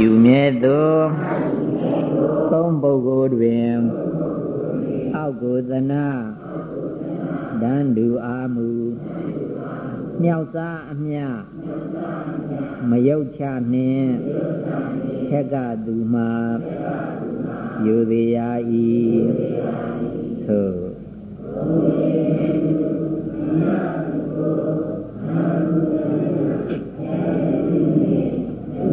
ယူမြဲသောသုံးပုဂ္ဂိုလ်တွင်အောက်ကိုသနာဒန်းတူအာမူမြောက်စားအမြမယုတ်ချနှင့်ခက်ကသူမှာယူသေးရာဤသို့ တ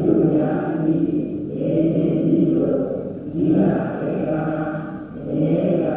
စ်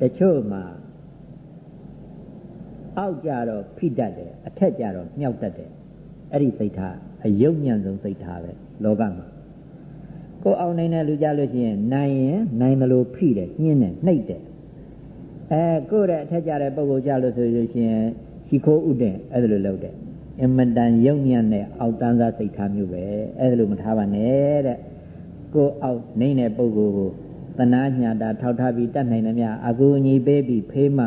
တချို့မှာအောက်ကြတော့ဖိတတ်တယ်အထက်ကြတော့မြှောက်တတ်တယ်အဲ့ဒီစိတ်ထားအယုတ်ညံ့ဆုံးစိတ်ထားပဲလောကမှာကိုအောင်နိုင်တဲ့လူကြလို့ရှိရင်နိုင်ရင်နိုင်တယ်လို့ဖိတယ်ညှင်းတယ်နှိပ်တယ်အဲကိုယ့်ရဲ့အထက်ကြတဲ့ပုံကိုကြလို့ဆိုလို့ရှိရင်ရှိခိုးဥတင်အဲ့ဒါလိုလုပ်တယ်အင်မတန်ယုံညံ့တဲ့အောက်တန်းစားစိတ်ထားမျိုးပဲအဲ့ဒါလိုမထားပါနဲ့တဲ့ကိုအောက်နေတဲ့ပုံကို သနာညာတာထောက်ထားပြီးတတ်နိုင်သမျှအကူအညီပေးပြီးဖေးမှ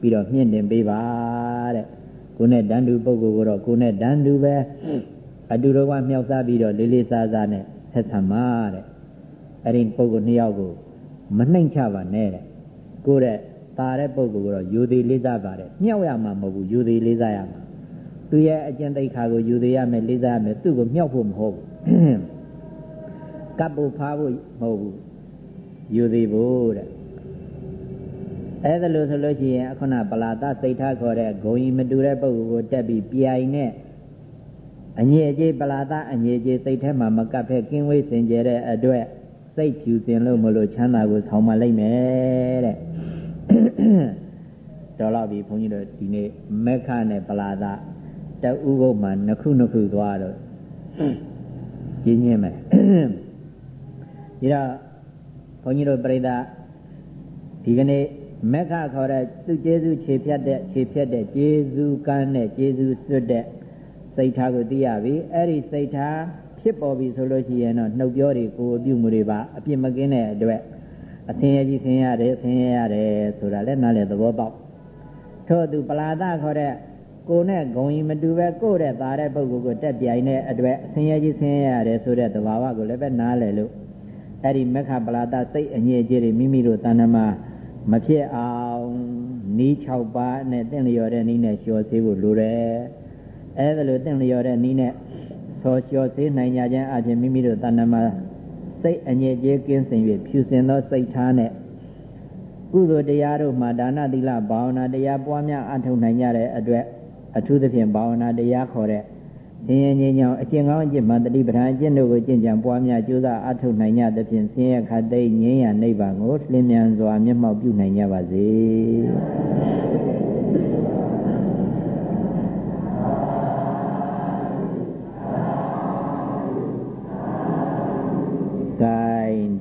ပြီးတော့မြင့်တင်ပေးပါတဲ့ကိုနဲ့တန်တူပုဂ္ဂိုလ်ကိုတော့ကိုနဲ့တန်တူပဲအတူတော်ကမြောက်စားပြီးတော့လေးလေးစားစားနဲ့ဆက်ဆံပါတဲ့အဲ့ဒီပုဂ္ဂိုလ်နှစ်ယောက်ကိုမနှိမ်ချပါနဲ့တဲ့ကိုတဲ့ตาတဲ့ပုဂ္ဂိုလ်ကတော့ယူသေးလေးစားပါတယ်မြောက်ရမှာမဟုတ်ဘူးယူသေးလေးစားရမှာသူရဲ့အကျင့်သိက္ခာကိုယူသေးရမယ်လေးစားရမယ်သူ့ကိုမြောက်ဖို့မဟုတ်ဘူးကပ်ဖို့ဖားဖို့မဟုတ်ဘူး ယူသေးဖို့တဲ့အဲ့ဒါလို့ဆိုလို့ရှိရင်အခုနပလာတစိတ်ထားခေါ်တဲ့ဂုံကြီးမတူတဲ့ပုဂ္ဂိုလ်ကိုတက်ပြီးပြိုင်နဲ့အငြိအကျေးပလာတအငြိအကျေးစိတ်ထဲမှာမကပ်ဖဲကင်းဝေးစင်ကြဲတဲ့အတွက်စိတ်ဖြူစင်လို့မလို့ချမ်းသာကိုဆောင်းမလိုက်မယ်တဲ့တော်တော့ပြီဘုန်းကြီးတို့ဒီနေ့မက္ခနဲ့ပလာတတဥပုပ်မှာနှစ်ခုနှစ်ခုသွားတော့ကျင်းညင်းမယ်ဒီတော့ ဘုန်းကြီးတို့ပြိဿဒီကနေ့မက္ခခေါ်တဲ့သူကျေစုခြေဖြတ်တဲ့ခြေဖြတ်တဲ့ကျေစုကမ်းတဲ့ကျေစုစွတ်တဲ့စိတ်ထားကိုသိရပြီအဲ့ဒီစိတ်ထားဖြစ်ပေါ်ပြီဆိုလို့ရှိရင်တော့နှုတ်ပြောတွေကိုအပြုမှုတွေပါအပြစ်မကင်းတဲ့အတွက်အသင်ရကြီးဆင်းရတယ်ဆင်းရရတယ်ဆိုတာလည်းနားလည်သဘောပေါက်ထို့သူပလာဒခေါ်တဲ့ကိုနဲ့ဂုံကြီးမတူပဲကိုတဲ့သားတဲ့ပုဂ္ဂိုလ်ကိုတက်ပြိုင်တဲ့အတွက်ဆင်းရဲကြီးဆင်းရဲရတယ်ဆိုတဲ့သဘာဝကိုလည်းပဲနားလည်လို့ အဲ့ဒီမက္ခပလာဒစိတ်အငြိအကျေးတွေမိမိတို့တဏ္ဍမှာမဖြစ်အောင်နီး6ပါးနဲ့တင့်လျော်တဲ့နီးနဲ့လျှော်ဆေးဖို့လိုတယ်အဲ့ဒါလိုတင့်လျော်တဲ့နီးနဲ့ဆောလျှော်ဆေးနိုင်ကြခြင်းအပြင်မိမိတို့တဏ္ဍမှာစိတ်အငြိအကျေးကင်းစင်၍ဖြူစင်သောစိတ်ထားနဲ့ကုသိုလ်တရားတို့မှာဒါနသီလဘာဝနာတရားပွားများအထောက်နိုင်ကြတဲ့အတွက်အထူးသဖြင့်ဘာဝနာတရားခေါ်တဲ့ ဆင်းရဲငြိမ်းချမ်းအကျင့်ကောင်းအကျင့်မှတတိပဋ္ဌာန်အကျင့်တို့ကိုကျင့်ကြံပွားများကြိုးစားအထောက်နိုင်ကြသဖြင့်ဆင်းရဲခတ်သိငြိမ်းရနိဗ္ဗာန်ကိုလင်းမြန်စွာမျက်မှောက်ပြုနိုင်ကြပါစေ။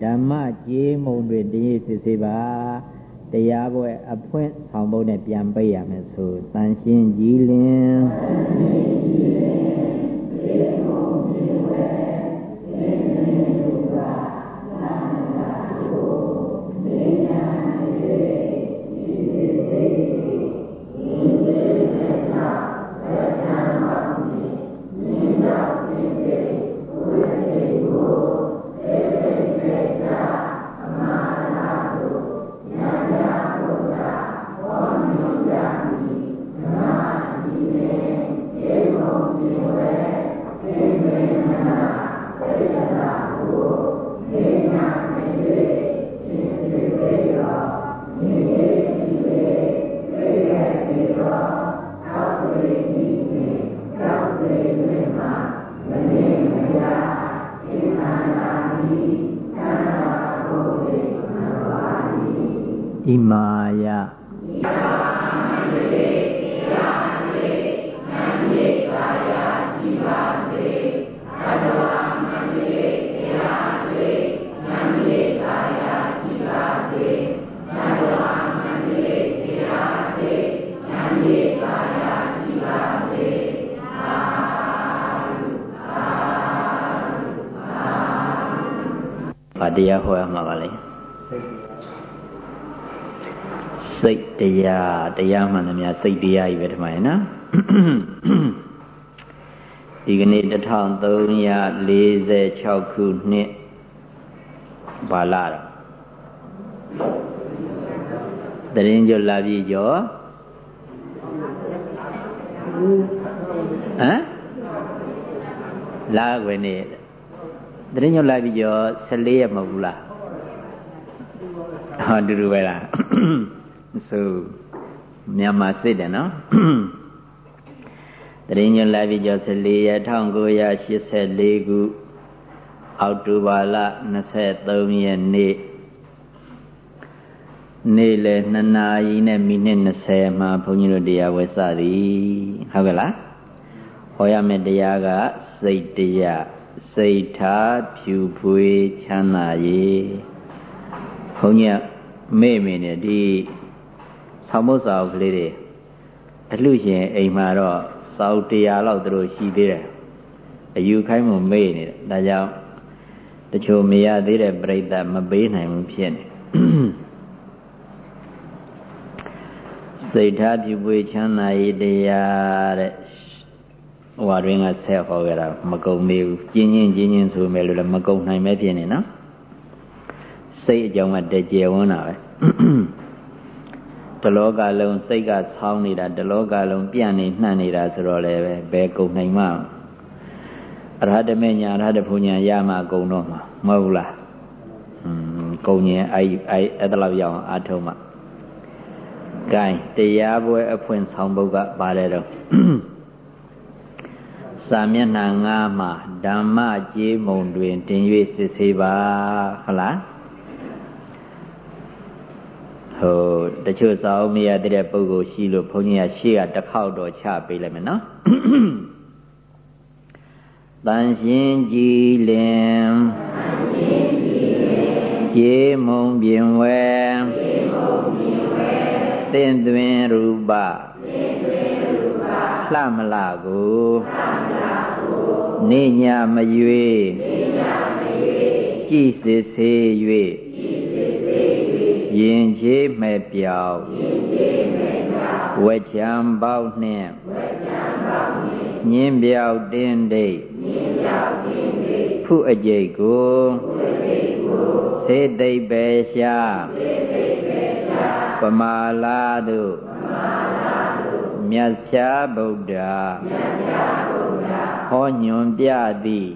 ဓမ္မကြေးမုံတွေတည်စစ်စေပါတရားပွဲအဖွင့်ဆောင်ဖို့နဲ့ပြန်ပိတ်ရမယ်ဆိုတန်ရှင်းကြည်လင် တရားဟောရမှာပါလေစိတ်တရားတရားမှန်သမျှစိတ်တရားကြီးပဲဒီမှာနော်ဒီကနေ့1346ခုနှစ်ဘာလာတော့တရင်ကျော်လာပြီကျော်ဟမ်လာခွေနေ တရင်ကျော်လာပြီကျော်14ရက်မဟုတ်ဘူးလားဟောတူတူပဲလားဆိုမြန်မာစစ်တယ်နော်တရင်ညလာပြီကျော်14ရက်1984ခုအောက်တိုဘာလ23ရက်နေ့နေ့လယ်2နာရီနဲ့မိနစ်20မှာဘုန်းကြီးတို့တရားဝဲစသည်ဟုတ်ကဲ့လားဟောရမယ့်တရားကစိတ်တရား စိတ်ထားဖြူဖွေးချမ်းသာရေးဘုန်းကြီးမေ့မေ့နေဒီဆောင်းမုတ်စာအုပ်ကလေးတွေအလှရှင်အိမ်မှာတော့စာအုပ်တရားလောက်သူတို့ရှိသေးတယ်အယူခိုင်းမှုမေ့နေတယ်ဒါကြောင့်တချို့မရသေးတဲ့ပြိဿမပေးနိုင်ဘူးဖြစ်နေစိတ်ထားပြုပွေချမ်းသာရေးတရားတဲ့ ဟိုတွင်ကဆက်ဟောကြတာမကုံသေးဘူးကျင်းချင်းကျင်းချင်းဆိုမယ်လို့လည်းမကုံနိုင်ပဲဖြစ်နေနော်စိတ်အကြောင်းကတကြယ်ဝန်းတာပဲတလောကလုံးစိတ်ကဆောင်းနေတာတလောကလုံးပြန့်နေနှံ့နေတာဆိုတော့လည်းပဲဘယ်ကုန်နိုင်မှအရဟတမေညာအရဟတဖူညာရမှကုန်တော့မှာမဟုတ်လားอืมကုန်ရင်အဲ့အဲ့အဲ့တလောက်ရအောင်အာထုံးမှာဂိုင်းတရားပွဲအဖွင့်ဆောင်ပုဒ်ကပါတယ်တော့ စာမျက်နှာ9မှာဓမ္မကြေးမုံတွင်တင်၍စစ်ဆေးပါဟုတ်လားဟိုတချို့စာအုပ်မရတဲ့ပုဂ္ဂိုလ်ရှိလို့ဘုန်းကြီးကရှေ့ကတစ်ခေါက်တော့ချပေးလိုက်မယ်နော်တန်ရှင်ကြည်လင်ကျေမုံပြင်ဝဲသင်သွင်းရူပ လှမလာကိုနေညာမရွေကြည်စစ်စေ၍ယင်ချေမဲ့ပြောက်ဝက်ချံပေါက်နှင့်ညင်းပြောက်တင်းဒိတ်ဖုအကျိတ်ကိုစေသိပ်ပဲရှာပမာလာတို့ မြတ်ဖြာဗုဒ္ဓဟောညွန်ပြသည်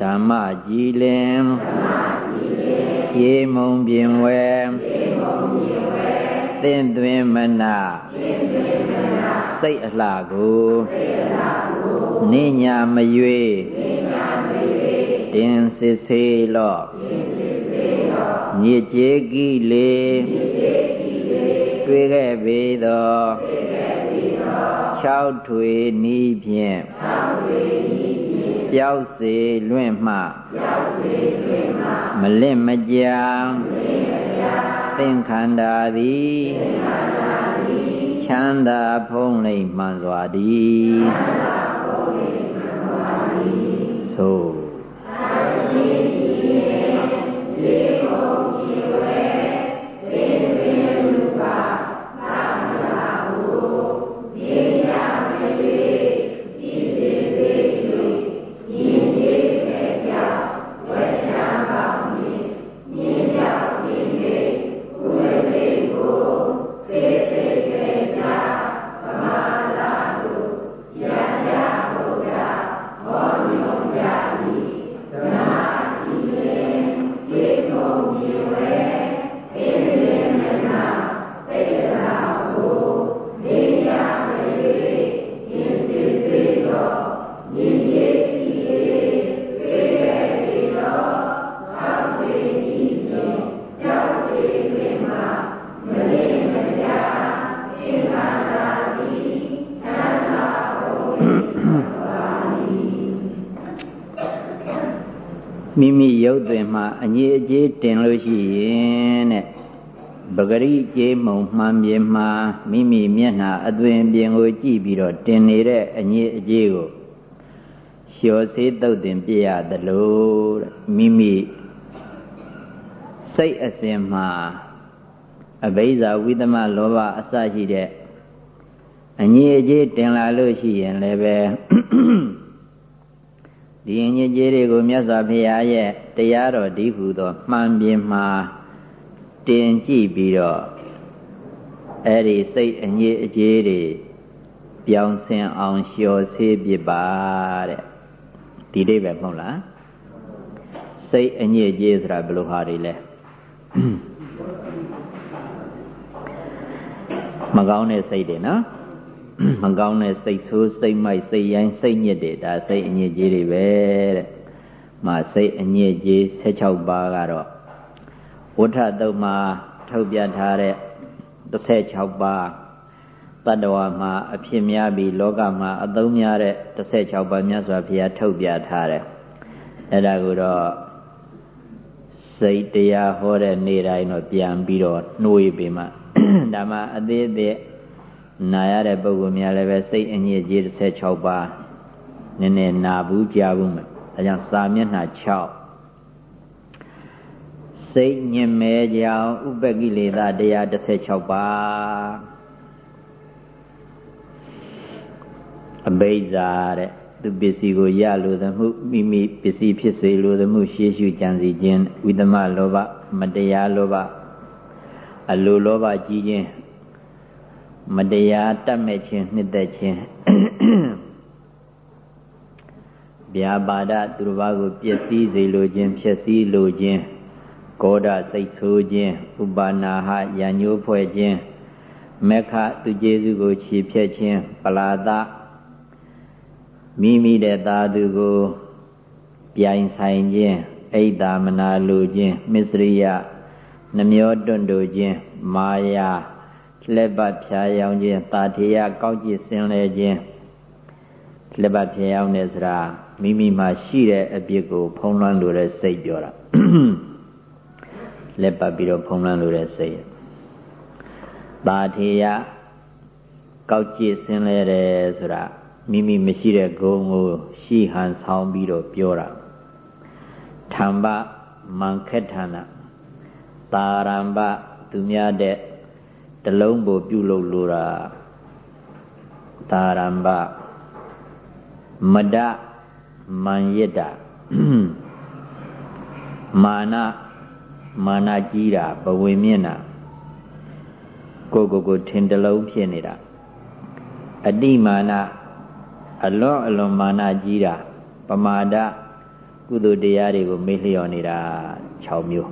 ဓမ္မကြည်လင်ရေမုံပြင်ဝဲသင်သွင်းမနာစိတ်အလှကိုနိညာမရွေတင်စစ်စေလော့ညစ်ကြေကိလေ တွေ့ခဲ့ပေသော၆ထွေနီးဖြင့်ပျောက်စေလွင့်မှမလင့်မကြာသင်္ခန္ဓာသည်ချမ်းသာဖုံးလိမ့်မှန်စွာသည်သို့မိ အငြိအကျေးတင်လို့ရှိရင်တဲ့ပဂရိကျေးမုံမှန်ပြေမှာမိမိမျက်နှာအသွင်ပြင်ကိုကြည့်ပြီးတော့တင်နေတဲ့အငြိအကျေးကိုလျှော်စေးတုတ်တင်ပြရသလိုတဲ့မိမိစိတ်အစဉ်မှာအဘိဇာဝိသမလောဘအစရှိတဲ့အငြိအကျေးတင်လာလို့ရှိရင်လည်းပဲ ဒီအငြိအကျေးတွေကိုမြတ်စွာဘုရားရဲ့တရားတော်ဒီဟုသောမှန်ပြင်မှာတင်ကြည့်ပြီးတော့အဲ့ဒီစိတ်အငြိအကျေးတွေပြောင်းဆင်အောင်လျှော်ဆေးပြပါတဲ့ဒီအိပဲမဟုတ်လားစိတ်အညစ်အကြေးဆိုတာဘယ်လိုဟာတွေလဲမကောင်းတဲ့စိတ်တွေနော် မကောင်းတဲ့စိတ်ဆိုးစိတ်မိုက်စိတ်ရိုင်းစိတ်ညစ်တွေဒါစိတ်အညစ်အကြေးတွေပဲတဲ့။မှာစိတ်အညစ်အကြေး16ပါးကတော့ဝဋ္ထတုံမှာထုတ်ပြထားတဲ့16ပါးတတ္တဝါမှာအဖြစ်များပြီးလောကမှာအသုံးများတဲ့16ပါးမြတ်စွာဘုရားထုတ်ပြထားတယ်။အဲဒါကိုတော့စိတ်တရားဟောတဲ့နေ့တိုင်းတော့ပြန်ပြီးတော့နှိုးပြီးမှဒါမှအသေးအသေး နာရတဲ့ပုဂ္ဂိုလ်များလည်းပဲစိတ်အညစ်အကြေး16ပါးနည်းနည်းနာဘူးကြားဘူးမယ်။ဒါကြောင့်စာမျက်နှာ6စိတ်ညင်မဲကြောင်ဥပကိလေသာတရား16ပါးအဘိဇာတဲ့သူပစ္စည်းကိုရလိုသမှုမိမိပစ္စည်းဖြစ်စေလိုသမှုရှေးရှုကြံစီခြင်းဝိသမလောဘမတရားလောဘအလိုလောဘကြီးခြင်း မတရားတတ်မဲ့ခြင်းနှစ်သက်ခြင်းဗျာပါဒသူတစ်ပါးကိုပျက်စီးစေလိုခြင်းဖြည့်ဆည်းလိုခြင်းကောဒစိတ်ဆိုးခြင်းဥပါနာဟရညိုးဖွဲ့ခြင်းမေခသူကျေစုကိုခြေဖြက်ခြင်းပလာဒမိမိတဲ့သာသူကိုပြိုင်ဆိုင်ခြင်းအိတ်တာမနာလိုခြင်းမစ္စရိယနှမျောတွန့်တိုခြင်းမာယာ လက်ပတ်ဖြာရောင်ခြင်းတာထေယကောက်ကြည့်စင်လဲခြင်းလက်ပတ်ဖြာရောင်နေစရာမိမိမှာရှိတဲ့အပြစ်ကိုဖုံးလွှမ်းလိုတဲ့စိတ်ပြောတာလက်ပတ်ပြီးတော့ဖုံးလွှမ်းလိုတဲ့စိတ်တာထေယကောက်ကြည့်စင်လဲတယ်ဆိုတာမိမိမရှိတဲ့ဂုံကိုရှိဟန်ဆောင်ပြီးတော့ပြောတာထံပမံခက်ဌာနတာရံပသူများတဲ့ တလုံးပိုပြုလုပ်လိုတာတာရံပမဒမန်ယတမာနမာနကြီးတာဘဝင်မြင့်တာကိုကိုကိုထင်တလုံးဖြစ်နေတာအတိမာနအလွန်အလွန်မာနကြီးတာပမာဒကုသိုလ်တရားတွေကိုမေ့လျော်နေတာ6မျိုး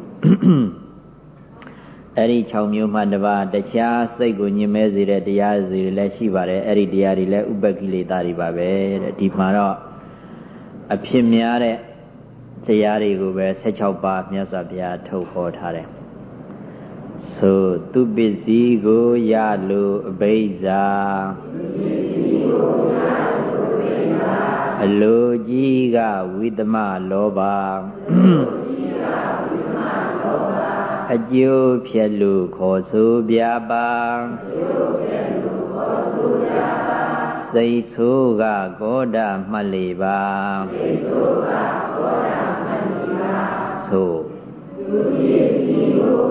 အဲ့ဒီ6မျိုးမှတပါတခြားစိတ်ကိုညင်မဲစေတဲ့တရားတွေလည်းရှိပါတယ်အဲ့ဒီတရားတွေလည်းဥပကိလေသာတွေပါပဲတဲ့ဒီမှာတော့အဖြစ်များတဲ့တရားတွေကိုပဲ16ပါးမြတ်စွာဘုရားထုတ်ဟောထားတယ်ဆိုသူပစ္စည်းကိုရလို့အဘိဇာသူပစ္စည်းကိုရအလိုကြီးကဝိသမလောဘ အကျိုးဖြက်လို့ခေါ်ဆိုပြပါစိတ်ဆိုးကကောဒမှတ်လေပါစိတ်ဆိုးကကောဒမှတ်လေပါသို့သူဖြစ်စီကို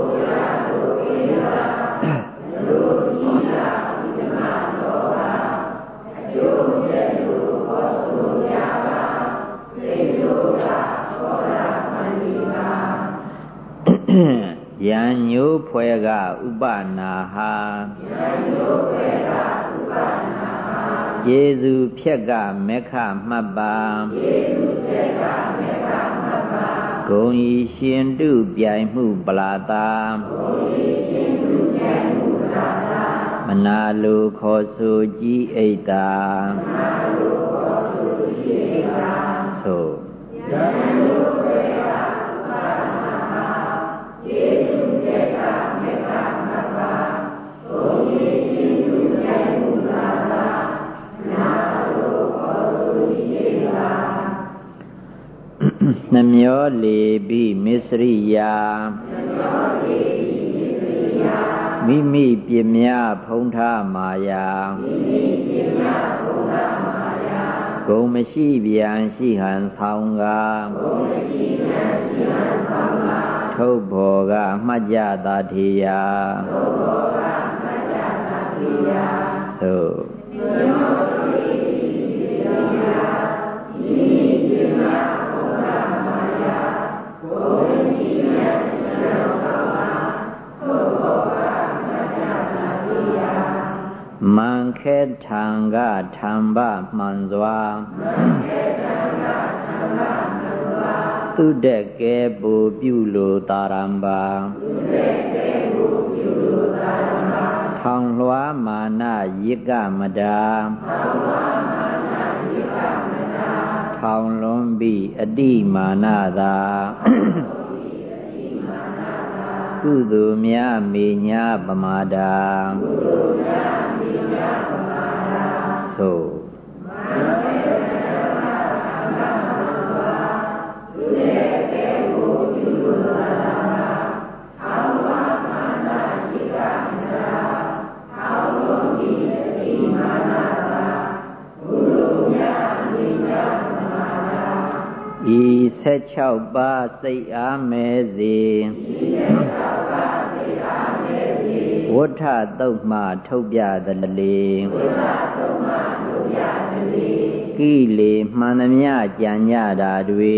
ယံညိုးဖွဲကဥပနာဟာယံညိုးဖွဲကဥပနာဟာယေစုဖြက်ကမေခမှတ်ပါယေစုဖြက်ကမေခမှတ်ပါဂုံဤရှင်တုပြိုင်မှုပလာတာဂုံဤရှင်တုပြိုင်မှုပလာတာမနာလူခေါ်ဆိုကြည်အိတ်တာမနာလူခေါ်ဆိုကြည်အိတ်တာသို့ယံညိုး ဖွဲနှမျောလေပိမစ္စရိယာမိမိပြမြဖုံးထားမာယာဂုံမရှိပြန်ရှိဟန်ဆောင်ကထုတ်ဘောကမှတ်ကြတာထေယသို့ ခေထံကထံဘမှန်စွာသူတက်ကဲပူပြုလိုတာရံပါထောင်လွှာမာနယိကမတာထောင်လွန်ပြီးအတိမာနသာ ကုသိုလ်များမေညာပမာဒာကုသိုလ်များမေညာပမာဒာသို့ ဤ16ပါးစိတ်အားမဲစေဝဋ္ထတုတ်မှထုတ်ပြသလေကိလေမှန်သမျှကြံကြတာတွေ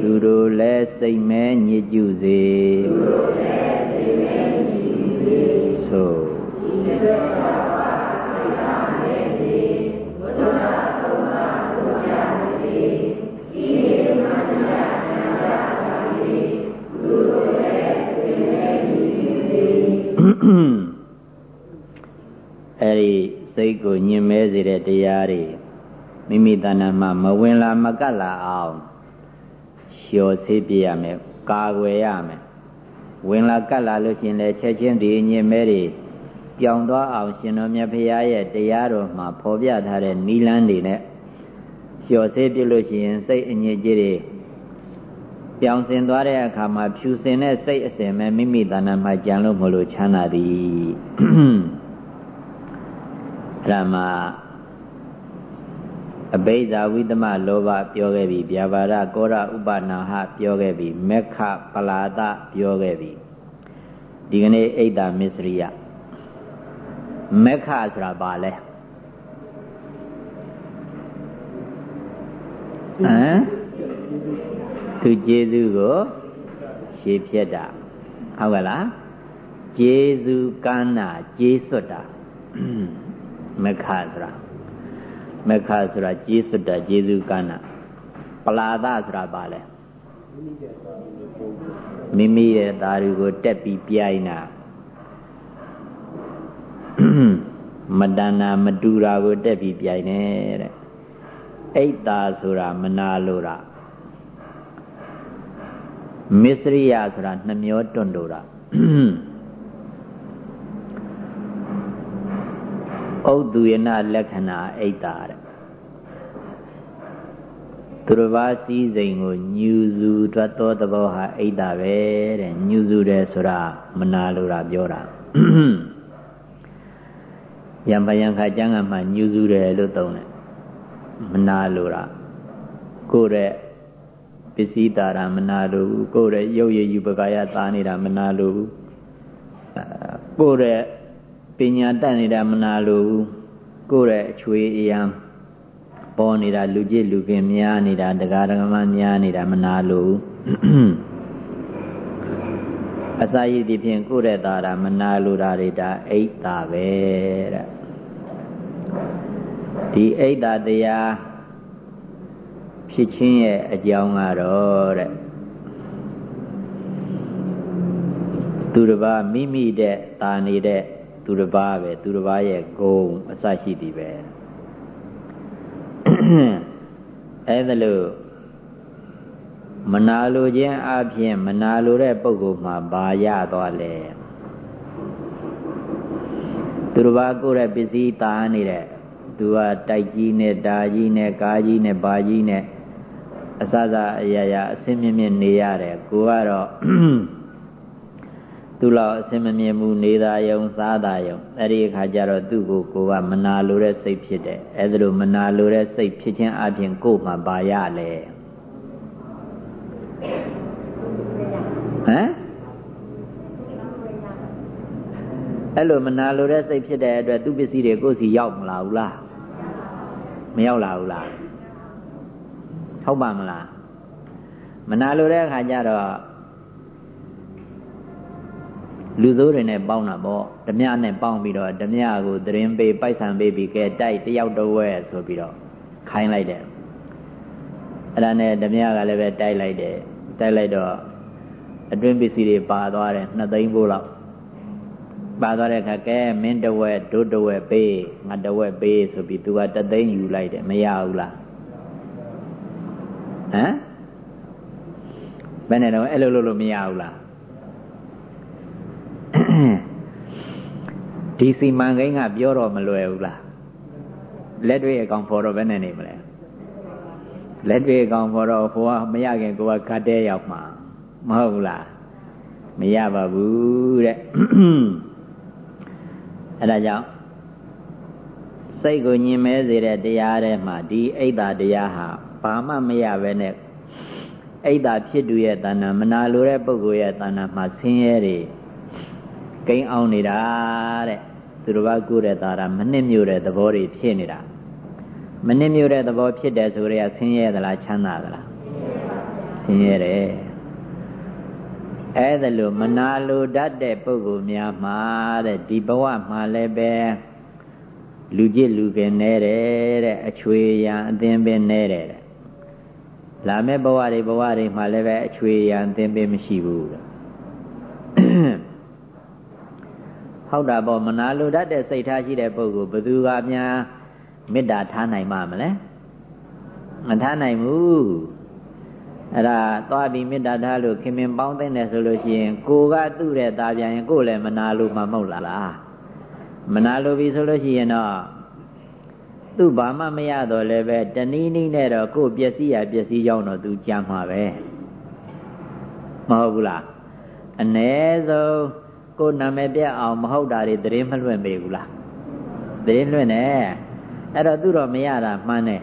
သူတို့လည်းစိတ်မဲညစ်ကြစေသို့ အဲဒီစိတ်ကိုညင်မဲစေတဲ့တရားတွေမိမိတဏ္ဍာမှာမဝင်လာမကတ်လာအောင်လျှော်ဆေးပြရမယ်ကာကွယ်ရမယ်ဝင်လာကတ်လာလို့ရှင်လည်းချက်ချင်းဒီညင်မဲတွေပြောင်းသွားအောင်ရှင်တော်မြတ်ဖရာရဲ့တရားတော်မှာဖော်ပြထားတဲ့နိလန်းတွေနဲ့လျှော်ဆေးပြလို့ရှိရင်စိတ်အညစ်အကြေးတွေပြောင်းစင်သွားတဲ့အခါမှာဖြူစင်တဲ့စိတ်အစဉ်မဲ့မိမိတဏ္ဍာမှာကြံလို့မလို့ချမ်းသာသည် အဲ့ဒါမှာအဘိဓါဝိသမလောဘပြောခဲ့ပြီဗျာပါဒကောရဥပနာဟပြောခဲ့ပြီမက္ခပလာဒပြောခဲ့ပြီဒီကနေ့အိတ်တာမစ္စရိယမက္ခဆိုတာဘာလဲဟမ်သူကျေးဇူးကိုရှေးဖြတ်တာဟုတ်ကလားကျေးဇူးကမ်းတာကျေးစွတ်တာ မခဆိုတာမခဆိုတာကျေးစွတ်တာကျေးဇူးကမ်းတာပလာဒဆိုတာဘာလဲမိမိရဲ့သားတွေကိုတက်ပြီးပြိုင်တာမတဏနာမတူတာကိုတက်ပြီးပြိုင်နေတဲ့အိတ်တာဆိုတာမနာလို့တာမစ္စရိယဆိုတာနှမျောတွန့်တိုတာ ဥဒ္ဒယနာလက္ခဏာအိတ်တာတဲ့သူတစ်ပါးစည်းစိမ်ကိုညူစုထွက်သောသဘောဟာအိတ်တာပဲတဲ့ညူစုတယ်ဆိုတာမနာလိုတာပြောတာယံပယံခါကျမ်းကမှညူစုတယ်လို့သုံးတယ်မနာလိုတာကိုယ်ရဲ့ပစ္စည်းတာတာမနာလိုဘူးကိုယ်ရဲ့ရုပ်ရည်ယူပကာယသာနေတာမနာလိုဘူးကိုယ်ရဲ့ ပညာတတ်နေတာမနာလိုဘူးကိုယ်ရဲ့အချွေအယံပေါ်နေတာလူကြည့်လူကင်များနေတာတရားဓမ္မများနေတာမနာလိုဘူးအစာရည်ဒီဖြင့်ကိုယ်ရဲ့သာတာမနာလိုတာတွေဒါအိတ်တာပဲတဲ့ဒီအိတ်တာတရားဖြစ်ခြင်းရဲ့အကြောင်းကတော့တဲ့သူတစ်ပါးမိမိတဲ့တာနေတဲ့ သူတစ်ပါးပဲသူတစ်ပါးရဲ့ဂုံအစရှိသည်ပဲအဲဒါလို့မနာလိုခြင်းအပြင်မနာလိုတဲ့ပုဂ္ဂိုလ်မှာဘာရသွားလဲသူတစ်ပါးကိုယ်ရဲ့ပစ္စည်းတာနေတဲ့သူကတိုက်ကြီးနဲ့တာကြီးနဲ့ကားကြီးနဲ့ဘာကြီးနဲ့အစစအရာရာအစင်းမြင့်မြင့်နေရတယ်ကိုကတော့ သူ့လောက်အစင်မမြင်ဘူးနေတာယုံစားတာယုံအဲ့ဒီအခါကျတော့သူ့ကိုကိုကမနာလိုတဲ့စိတ်ဖြစ်တယ်အဲ့ဒါလိုမနာလိုတဲ့စိတ်ဖြစ်ခြင်းအပြင်ကို့မှာပါရလေဟမ်အဲ့လိုမနာလိုတဲ့စိတ်ဖြစ်တဲ့အတွက်သူ့ပစ္စည်းတွေကိုယ်စီရောက်မလာဘူးလားမရောက်လာဘူးလားဟုတ်ပါမလားမနာလိုတဲ့အခါကျတော့ လူဆိုးတွေနဲ့ပေါင်းတာပေါ့ဓမြနဲ့ပေါင်းပြီးတော့ဓမြကိုတရင်ပေးပိုက်ဆံပေးပြီးကဲတိုက်တယောက်တော့ဝဲဆိုပြီးတော့ခိုင်းလိုက်တယ်အဲ့ဒါနဲ့ဓမြကလည်းပဲတိုက်လိုက်တယ်တိုက်လိုက်တော့အတွင်းပစ္စည်းတွေပါသွားတယ်နှစ်သိန်းဖို့လောက်ပါသွားတဲ့အခါကဲမင်းတဝက်ဒုတဝက်ပေးငါတဝက်ပေးဆိုပြီးသူကတသိန်းယူလိုက်တယ်မရဘူးလားဟမ်ဘယ်နဲ့တော့အဲ့လိုလို့လို့မရဘူးလား ဒီစီမံကိန်းကပြောတော့မလွယ်ဘူးလားလက်တွေ့အကောင်ဖော်တော့ဘယ်နဲ့နေမလဲလက်တွေ့အကောင်ဖော်တော့ဟိုကမရခင်ကိုကခတ်တဲရောက်မှာမဟုတ်ဘူးလားမရပါဘူးတဲ့အဲဒါကြောင့်စိတ်ကိုညင်မဲစေတဲ့တရားထဲမှာဒီအိတ်တာတရားဟာဘာမှမရပဲနဲ့အိတ်တာဖြစ်သူရဲ့တဏ္ဍာမနာလိုတဲ့ပုဂ္ဂိုလ်ရဲ့တဏ္ဍာမှာဆင်းရဲတွေကိန်းအောင်နေတာတဲ့ သူတော်ဘာကုတဲ့သာရမနစ်မြို့တဲ့သဘောတွေဖြစ်နေတာမနစ်မြို့တဲ့သဘောဖြစ်တယ်ဆိုရဲဆင်းရဲသလားချမ်းသာသလားဆင်းရဲတယ်အဲ့ဒါလို့မနာလိုတတ်တဲ့ပုဂ္ဂိုလ်များမှာတဲ့ဒီဘဝမှာလည်းပဲလူကြည့်လူကင်နေတယ်တဲ့အချွေရန်အသင်ပင်နေတယ်တဲ့လာမဲ့ဘဝတွေဘဝတွေမှာလည်းပဲအချွေရန်အသင်ပင်မရှိဘူးတဲ့ ဟုတ်တာပေါ့မနာလိုတတ်တဲ့စိတ်ထားရှိတဲ့ပုဂ္ဂိုလ်ဘယ်သူကများမေတ္တာထားနိုင်မှာမလဲမထားနိုင်ဘူးအဲ့ဒါသွားပြီးမေတ္တာထားလို့ခင်မင်ပေါင်းသိတယ်ဆိုလို့ရှိရင်ကိုကသူ့တဲ့သားပြန်ရင်ကိုလည်းမနာလို့မှမဟုတ်လားမနာလို့ပြီဆိုလို့ရှိရင်တော့သူ့ဘာမှမရတော့လည်းပဲတနည်းနည်းနဲ့တော့ကိုပျက်စီးရပျက်စီးကြောင်းတော့သူကြမ်းမှာပဲမဟုတ်ဘူးလားအ ਨੇ ဆုံး ကိုနာမည်ပြအောင်မဟုတ်တာတွေသတင်းမလွှင့်ပေဘူးလားသတင်းလွှင့်တယ်အဲ့တော့သူတော့မရတာမှန်းတယ်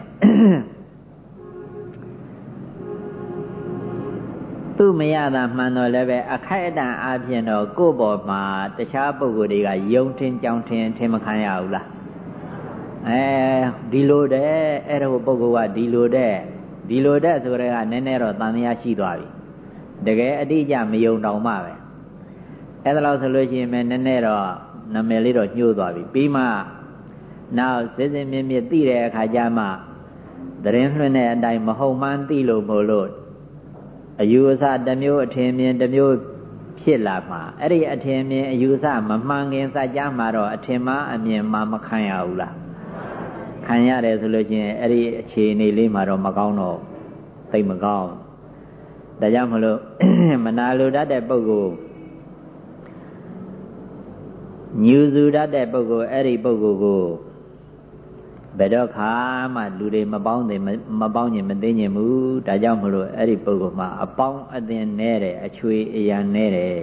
သူမရတာမှန်တော့လည်းပဲအခိုက်အတန့်အပြင်တော့ကိုယ့်ဘော်မှာတခြားပုဂ္ဂိုလ်တွေကယုံထင်ကြောင်ထင်ထင်မခံရဘူးလားအဲဒီလိုတဲ့အဲ့ဒါပုဂ္ဂိုလ်ကဒီလိုတဲ့ဒီလိုတဲ့ဆိုတဲ့ကနည်းနည်းတော့တန်တရားရှိသွားပြီတကယ်အတိအကျမယုံတော့မှပဲ အဲ့ဒါလို့ဆိုလို့ရှိရင်လည်းနည်းနည်းတော့နာမည်လေးတော့ညှိုးသွားပြီပြီးမှနောက်စစ်စစ်မြင့်မြင့်သိတဲ့အခါကျမှသတင်းလွှင့်တဲ့အတိုင်းမဟုတ်မှန်းသိလို့မို့လို့အယူအဆတစ်မျိုးအထင်မြင်တစ်မျိုးဖြစ်လာမှာအဲ့ဒီအထင်မြင်အယူအဆမမှန်ခင်စကြမှာတော့အထင်မှားအမြင်မှာမခံရဘူးလားခံရတယ်ဆိုလို့ရှိရင်အဲ့ဒီအခြေအနေလေးမှာတော့မကောင်းတော့သိမကောင်းဒါကြောင့်မလို့မနာလိုတတ်တဲ့ပုဂ္ဂိုလ် ညူစုတတ်တဲ့ပုဂ္ဂိုလ်အဲ့ဒီပုဂ္ဂိုလ်ကိုဘယ်တော့ခါမှလူတွေမပေါင်းတယ်မပေါင်းညင်မသိညင်ဘူးဒါကြောင့်မလို့အဲ့ဒီပုဂ္ဂိုလ်မှာအပေါင်းအသင်နဲတယ်အချွေအရာနဲတယ်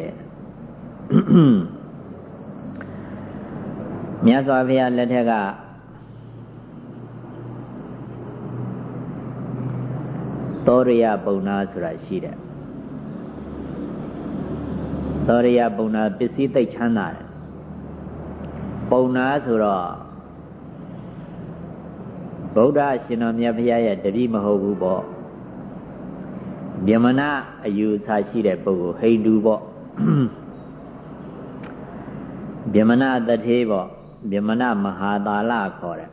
မြတ်စွာဘုရားလက်ထက်ကသောရိယပုံနာဆိုတာရှိတယ်သောရိယပုံနာပစ္စည်းသိချမ်းသာတယ် ပုံနာဆိုတော့ဗုဒ္ဓရှင်တော်မြတ်ဘုရားရဲ့တတိမဟုတ်ဘူးပေါ့ဗျမနအယူဆရှိတဲ့ပုဂ္ဂိုလ်ဟိန္ဒူပေါ့ဗျမနတထေးပေါ့ဗျမနမဟာတာလခေါ်တယ်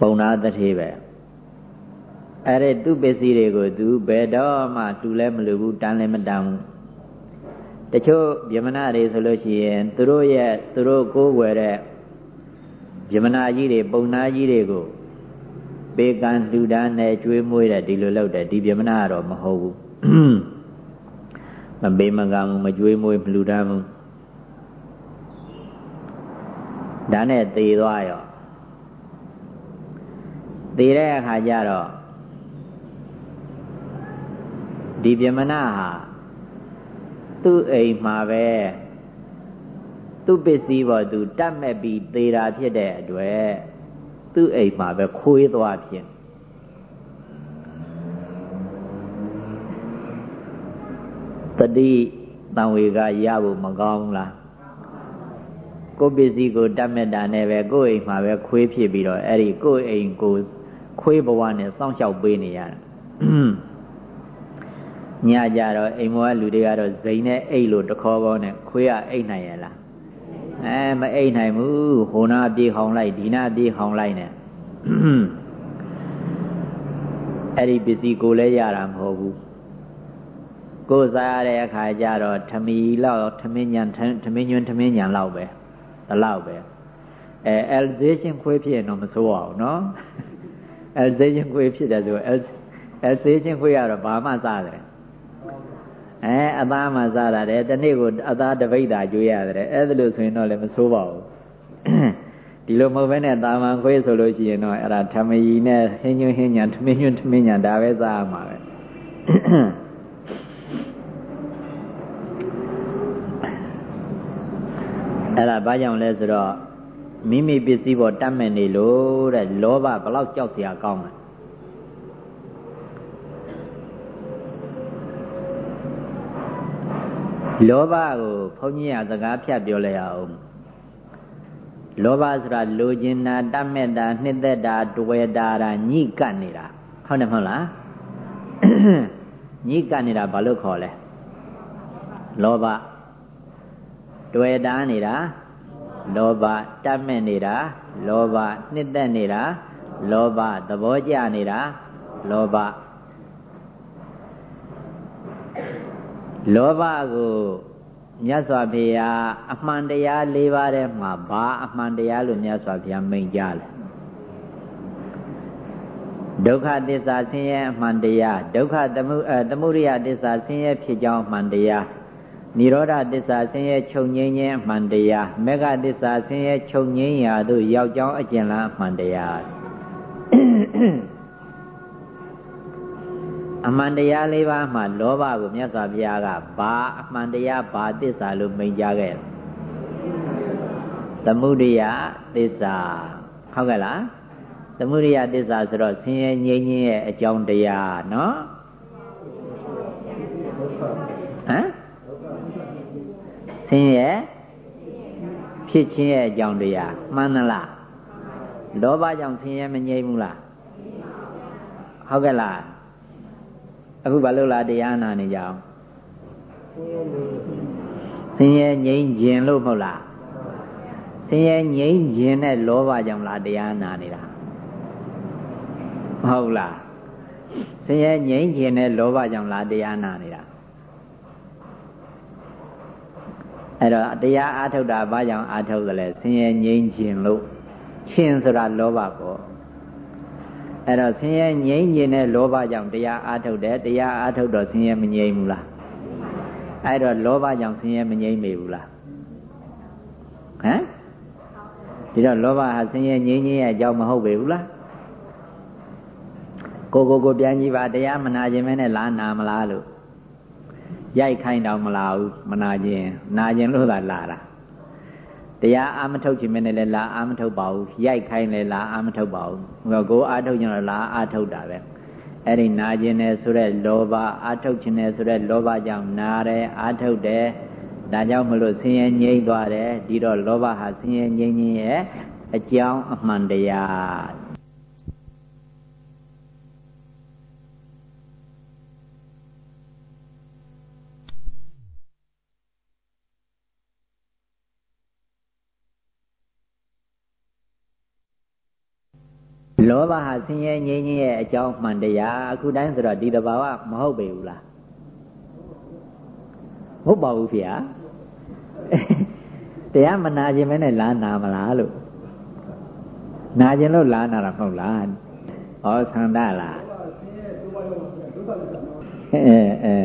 ပုံနာတထေးပဲအဲ့ဒီသူ့ပစ္စည်းတွေကိုသူဘယ်တော့မှတူလဲမလို့ဘူးတန်းလည်းမတန်းဘူး တချို့ဗျမနာတွေဆိုလို့ရှိရင်သူတို့ရဲ့သူတို့ကိုးွယ်တဲ့ဗျမနာကြီးတွေပုံနာကြီးတွေကိုပေကံလှူဒန်းနဲ့ကျွေးမွေးတဲ့ဒီလိုလုပ်တဲ့ဒီဗျမနာကတော့မဟုတ်ဘူးမပေးမကဘူးမကျွေးမွေးမလှူဒန်းဘူးဒါနဲ့သေသွားရောသေတဲ့အခါကျတော့ဒီပြမနာဟာ သူ့အိမ်မှာပဲသူ့ပစ္စည်းပေါ်သူတတ်မဲ့ပြီးသေတာဖြစ်တဲ့အတွက်သူ့အိမ်မှာပဲခွေးသွားဖြစ်တတိတံဝေကရဖို့မကောင်းဘူးလားကိုပစ္စည်းကိုတတ်မဲ့တာနဲ့ပဲကိုယ့်အိမ်မှာပဲခွေးဖြစ်ပြီးတော့အဲ့ဒီကိုယ့်အိမ်ကိုခွေးဘဝနဲ့စောင့်ရှောက်ပေးနေရတာ ညကြတော့အိမ်မောလူတွေကတော့ဇိန်နဲ့အိတ်လို့တခေါ်ပေါင်းနဲ့ခွေးကအိတ်နိုင်ရလားအဲမအိတ်နိုင်ဘူးဟိုနာပြေးဟောင်းလိုက်ဒီနာပြေးဟောင်းလိုက်နဲ့အဲ့ဒီပစ္စည်းကိုလည်းရတာမဟုတ်ဘူးကိုစားရတဲ့အခါကျတော့ထမီလောက်ထမင်းညံထမင်းညွန်းထမင်းညံလောက်ပဲဒီလောက်ပဲအဲ elevation ခွေးဖြစ်ရင်တော့မဆိုးအောင်နော် elevation ခွေးဖြစ်တယ်ဆို elevation ခွေးကတော့ဘာမှစားတယ် အဲအသားမှစားတာတယ်တနေ့ကိုအသားတပိတ်သာကျွေးရတယ်အဲ့ဒါလို့ဆိုရင်တော့လည်းမဆိုးပါဘူးဒီလိုမဟုတ်ဘဲနဲ့တာမန်ခွေးဆိုလို့ရှိရင်တော့အဲ့ဒါထမီနဲ့ဟင်းညွန်းဟင်းညာထမင်းညွန်းထမင်းညာဒါပဲစားရမှာပဲအဲ့ဒါဘာကြောင့်လဲဆိုတော့မိမိပစ္စည်းပေါ်တတ်မဲ့နေလို့တဲ့လောဘဘလောက်ကြောက်စရာကောင်းလဲ လောဘကိုဘုန်းကြီးကစကားဖြတ်ပြောလိုက်အောင်လောဘဆိုတာလိုချင်တာတတ်မဲ့တာနှစ်သက်တာတွေ့တာတာညှိကပ်နေတာဟုတ်တယ်မဟုတ်လားညှိကပ်နေတာဘာလို့ခေါ်လဲလောဘတွေ့တာနေတာလောဘတတ်မဲ့နေတာလောဘနှစ်သက်နေတာလောဘသဘောကျနေတာလောဘ လောဘကိုမြတ်စွာဘုရားအမှန်တရား၄ပါးထဲမှာဘာအမှန်တရားလို့မြတ်စွာဘုရားမိန့်ကြားလဲဒုက္ခသစ္စာဆင်းရဲအမှန်တရားဒုက္ခသမုအဲသမုဒိယသစ္စာဆင်းရဲဖြစ်ကြောင်းအမှန်တရားနိရောဓသစ္စာဆင်းရဲချုပ်ငြိမ်းခြင်းအမှန်တရားမေဃသစ္စာဆင်းရဲချုပ်ငြိမ်းရာသို့ရောက်ကြောင်းအကျဉ်းလားအမှန်တရား အမှန်တရားလေးပါးမှာလောဘကိုမြတ်စွာဘုရားကဘာအမှန်တရားဘာသစ္စာလို့မိန့်ကြားခဲ့သမုဒိယသစ္စာဟုတ်ကဲ့လားသမုဒိယသစ္စာဆိုတော့ဆင်းရဲငြိမ်းခြင်းရဲ့အကြောင်းတရားနော်ဟမ်ဆင်းရဲဖြစ်ခြင်းရဲ့အကြောင်းတရားမှန်သလားလောဘကြောင့်ဆင်းရဲမငြိမ်းဘူးလားဟုတ်ကဲ့လား အခုဘာလို့လားတရားနာနေကြအောင်ဆင်းရဲငြိမ်းခြင်းလို့မဟုတ်လားဆင်းရဲငြိမ်းခြင်းနဲ့လောဘကြောင့်လားတရားနာနေတာမဟုတ်လားဆင်းရဲငြိမ်းခြင်းနဲ့လောဘကြောင့်လားတရားနာနေတာအဲ့တော့တရားအားထုတ်တာဘာကြောင့်အားထုတ်ကြလဲဆင်းရဲငြိမ်းခြင်းလို့ခြင်းဆိုတာလောဘပေါ့ အဲ့တော့ဆင်းရဲငြိမ်းခြင်းနဲ့လောဘကြောင့်တရားအားထုတ်တယ်တရားအားထုတ်တော့ဆင်းရဲမငြိမ်းဘူးလားအဲ့တော့လောဘကြောင့်ဆင်းရဲမငြိမ်းမေဘူးလားဟမ်ဒီတော့လောဘဟာဆင်းရဲငြိမ်းခြင်းရဲ့အကြောင်းမဟုတ်ပေဘူးလားကိုကိုကိုပြန်ကြည့်ပါတရားမနာခြင်းမဲနဲ့လာနာမလားလို့ရိုက်ခိုင်းတော့မလာဘူးမနာခြင်းနာခြင်းလို့သာလာတာ တရားအာမထုတ်ခြင်းမနဲ့လည်းလာအာမထုတ်ပါဘူးရိုက်ခိုင်းလည်းလာအာမထုတ်ပါဘူးဟိုကိုအာထုတ်ခြင်းတော့လာအာထုတ်တာပဲအဲ့ဒီနာခြင်းနဲ့ဆိုတဲ့လောဘအာထုတ်ခြင်းနဲ့ဆိုတဲ့လောဘကြောင့်နာတယ်အာထုတ်တယ်ဒါကြောင့်မလို့ဆင်းရဲငြိမ့်သွားတယ်ဒီတော့လောဘဟာဆင်းရဲငြိမ့်ခြင်းရဲ့အကြောင်းအမှန်တရား လောဘဟာဆင်းရဲငြိမ်းခြင်းရဲ့အကြောင်းမှန်တရားအခုတိုင်းဆိုတော့ဒီတဘာဝမဟုတ်ပေဘူးလားဟုတ်ပါဘူးဖေဟာတရားမနာခြင်းမဲနဲ့လာနာမလားလို့နာခြင်းလို့လာနာတာမဟုတ်လားဩသန္တာလားအဲအဲ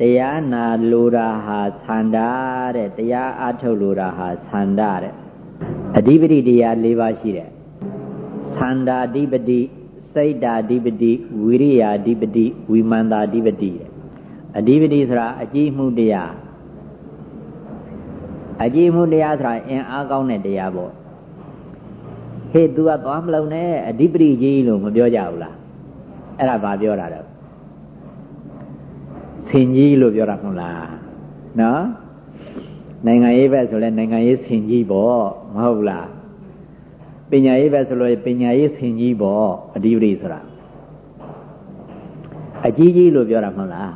တရားနာလိုတာဟာသန္တာတဲ့တရားအထုတ်လိုတာဟာသန္တာတဲ့အဓိပတိတရား၄ပါးရှိတယ် သန္တာအဓိပတိစိတ်တာအဓိပတိဝိရိယာအဓိပတိဝိမန္တာအဓိပတိအဓိပတိဆိုတာအကြည့်မှုတရားအကြည့်မှုတရားဆိုတာအင်အားကောင်းတဲ့တရားပေါ့ဟေ့ तू ကသွားမလုံးနဲ့အဓိပတိကြီးလို့မပြောကြဘူးလားအဲ့ဒါဘာပြောတာတော့ဆင်ကြီးလို့ပြောတာမဟုတ်လားနော်နိုင်ငံရေးဘက်ဆိုလဲနိုင်ငံရေးဆင်ကြီးပေါ့မဟုတ်လား ပညာရေးဘက်ဆိုလို့ပညာရေးဆင်ကြီးပေါ့အဓိပတိဆိုတာအကြီးကြီးလို့ပြောတာမဟုတ်လား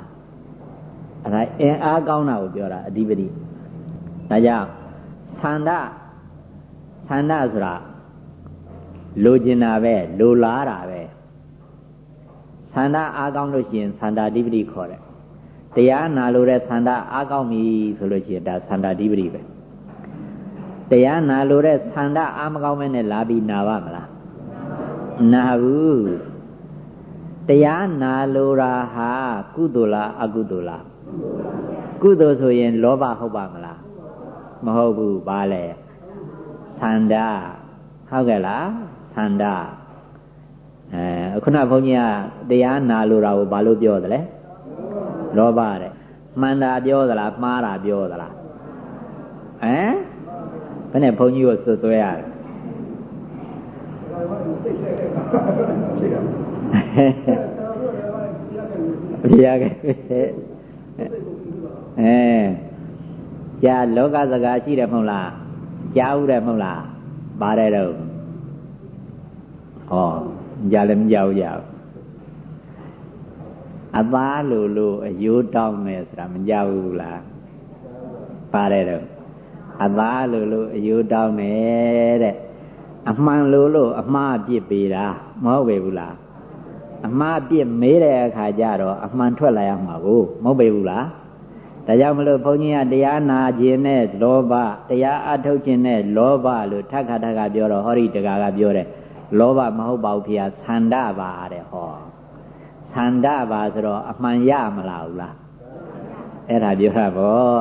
အဲ့ဒါအင်အားကောင်းတာကိုပြောတာအဓိပတိဒါကြောင့်သန္တာသန္တာဆိုတာလိုချင်တာပဲလိုလားတာပဲသန္တာအားကောင်းလို့ရှိရင်သန္တာအဓိပတိခေါ်တယ်တရားနာလို့တဲ့သန္တာအားကောင်းပြီဆိုလို့ရှိရင်ဒါသန္တာအဓိပတိပဲ တရားနာလို့တဲ့သန္တာအားမကောင်းမဲနဲ့လာပြီးနာပါမလားနာဘူးတရားနာလို့တာဟာကုသိုလ်လားအကုသိုလ်လားကုသိုလ်ဆိုရင်လောဘဟုတ်ပါမလားမဟုတ်ဘူးဘာလဲသန္တာဟုတ်ကဲ့လားသန္တာအဲခုနဘုန်းကြီးကတရားနာလို့တာကိုဘာလို့ပြောတယ်လဲလောဘတဲ့မှန်တာပြောသလားမှားတာပြောသလားဟမ် ဘယ်နဲ့ဘုန်းကြီးကိုစွတ်စွဲရတယ်ဘုရားကအဲကြာလောကစကားရှိတယ်မဟုတ်လားကြားဦးတယ်မဟုတ်လားပါတယ်တော့ဟောကြာလည်းမကြောက်ကြဘူးအသားလိုလိုအယိုးတောင်းမယ်ဆိုတာမကြောက်ဘူးလားပါတယ်တော့ အသားလိုလိုအယိုးတောင်းတယ်တဲ့အမှန်လိုလို့အမှားပြစ်ပေးတာမဟုတ်ပေဘူးလားအမှားပြစ်မေးတဲ့အခါကျတော့အမှန်ထွက်လာရမှာကိုမဟုတ်ပေဘူးလားဒါကြောင့်မလို့ဘုန်းကြီးကတရားနာခြင်းနဲ့လောဘတရားအထုတ်ခြင်းနဲ့လောဘလို့ထပ်ခါထပ်ခါပြောတော့ဟောဒီတကာကပြောတယ်လောဘမဟုတ်ပါဘူးဖေဟာသန္တာပါတဲ့ဟောသန္တာပါဆိုတော့အမှန်ရမလားဘူးလားအဲ့ဒါပြောတာဗော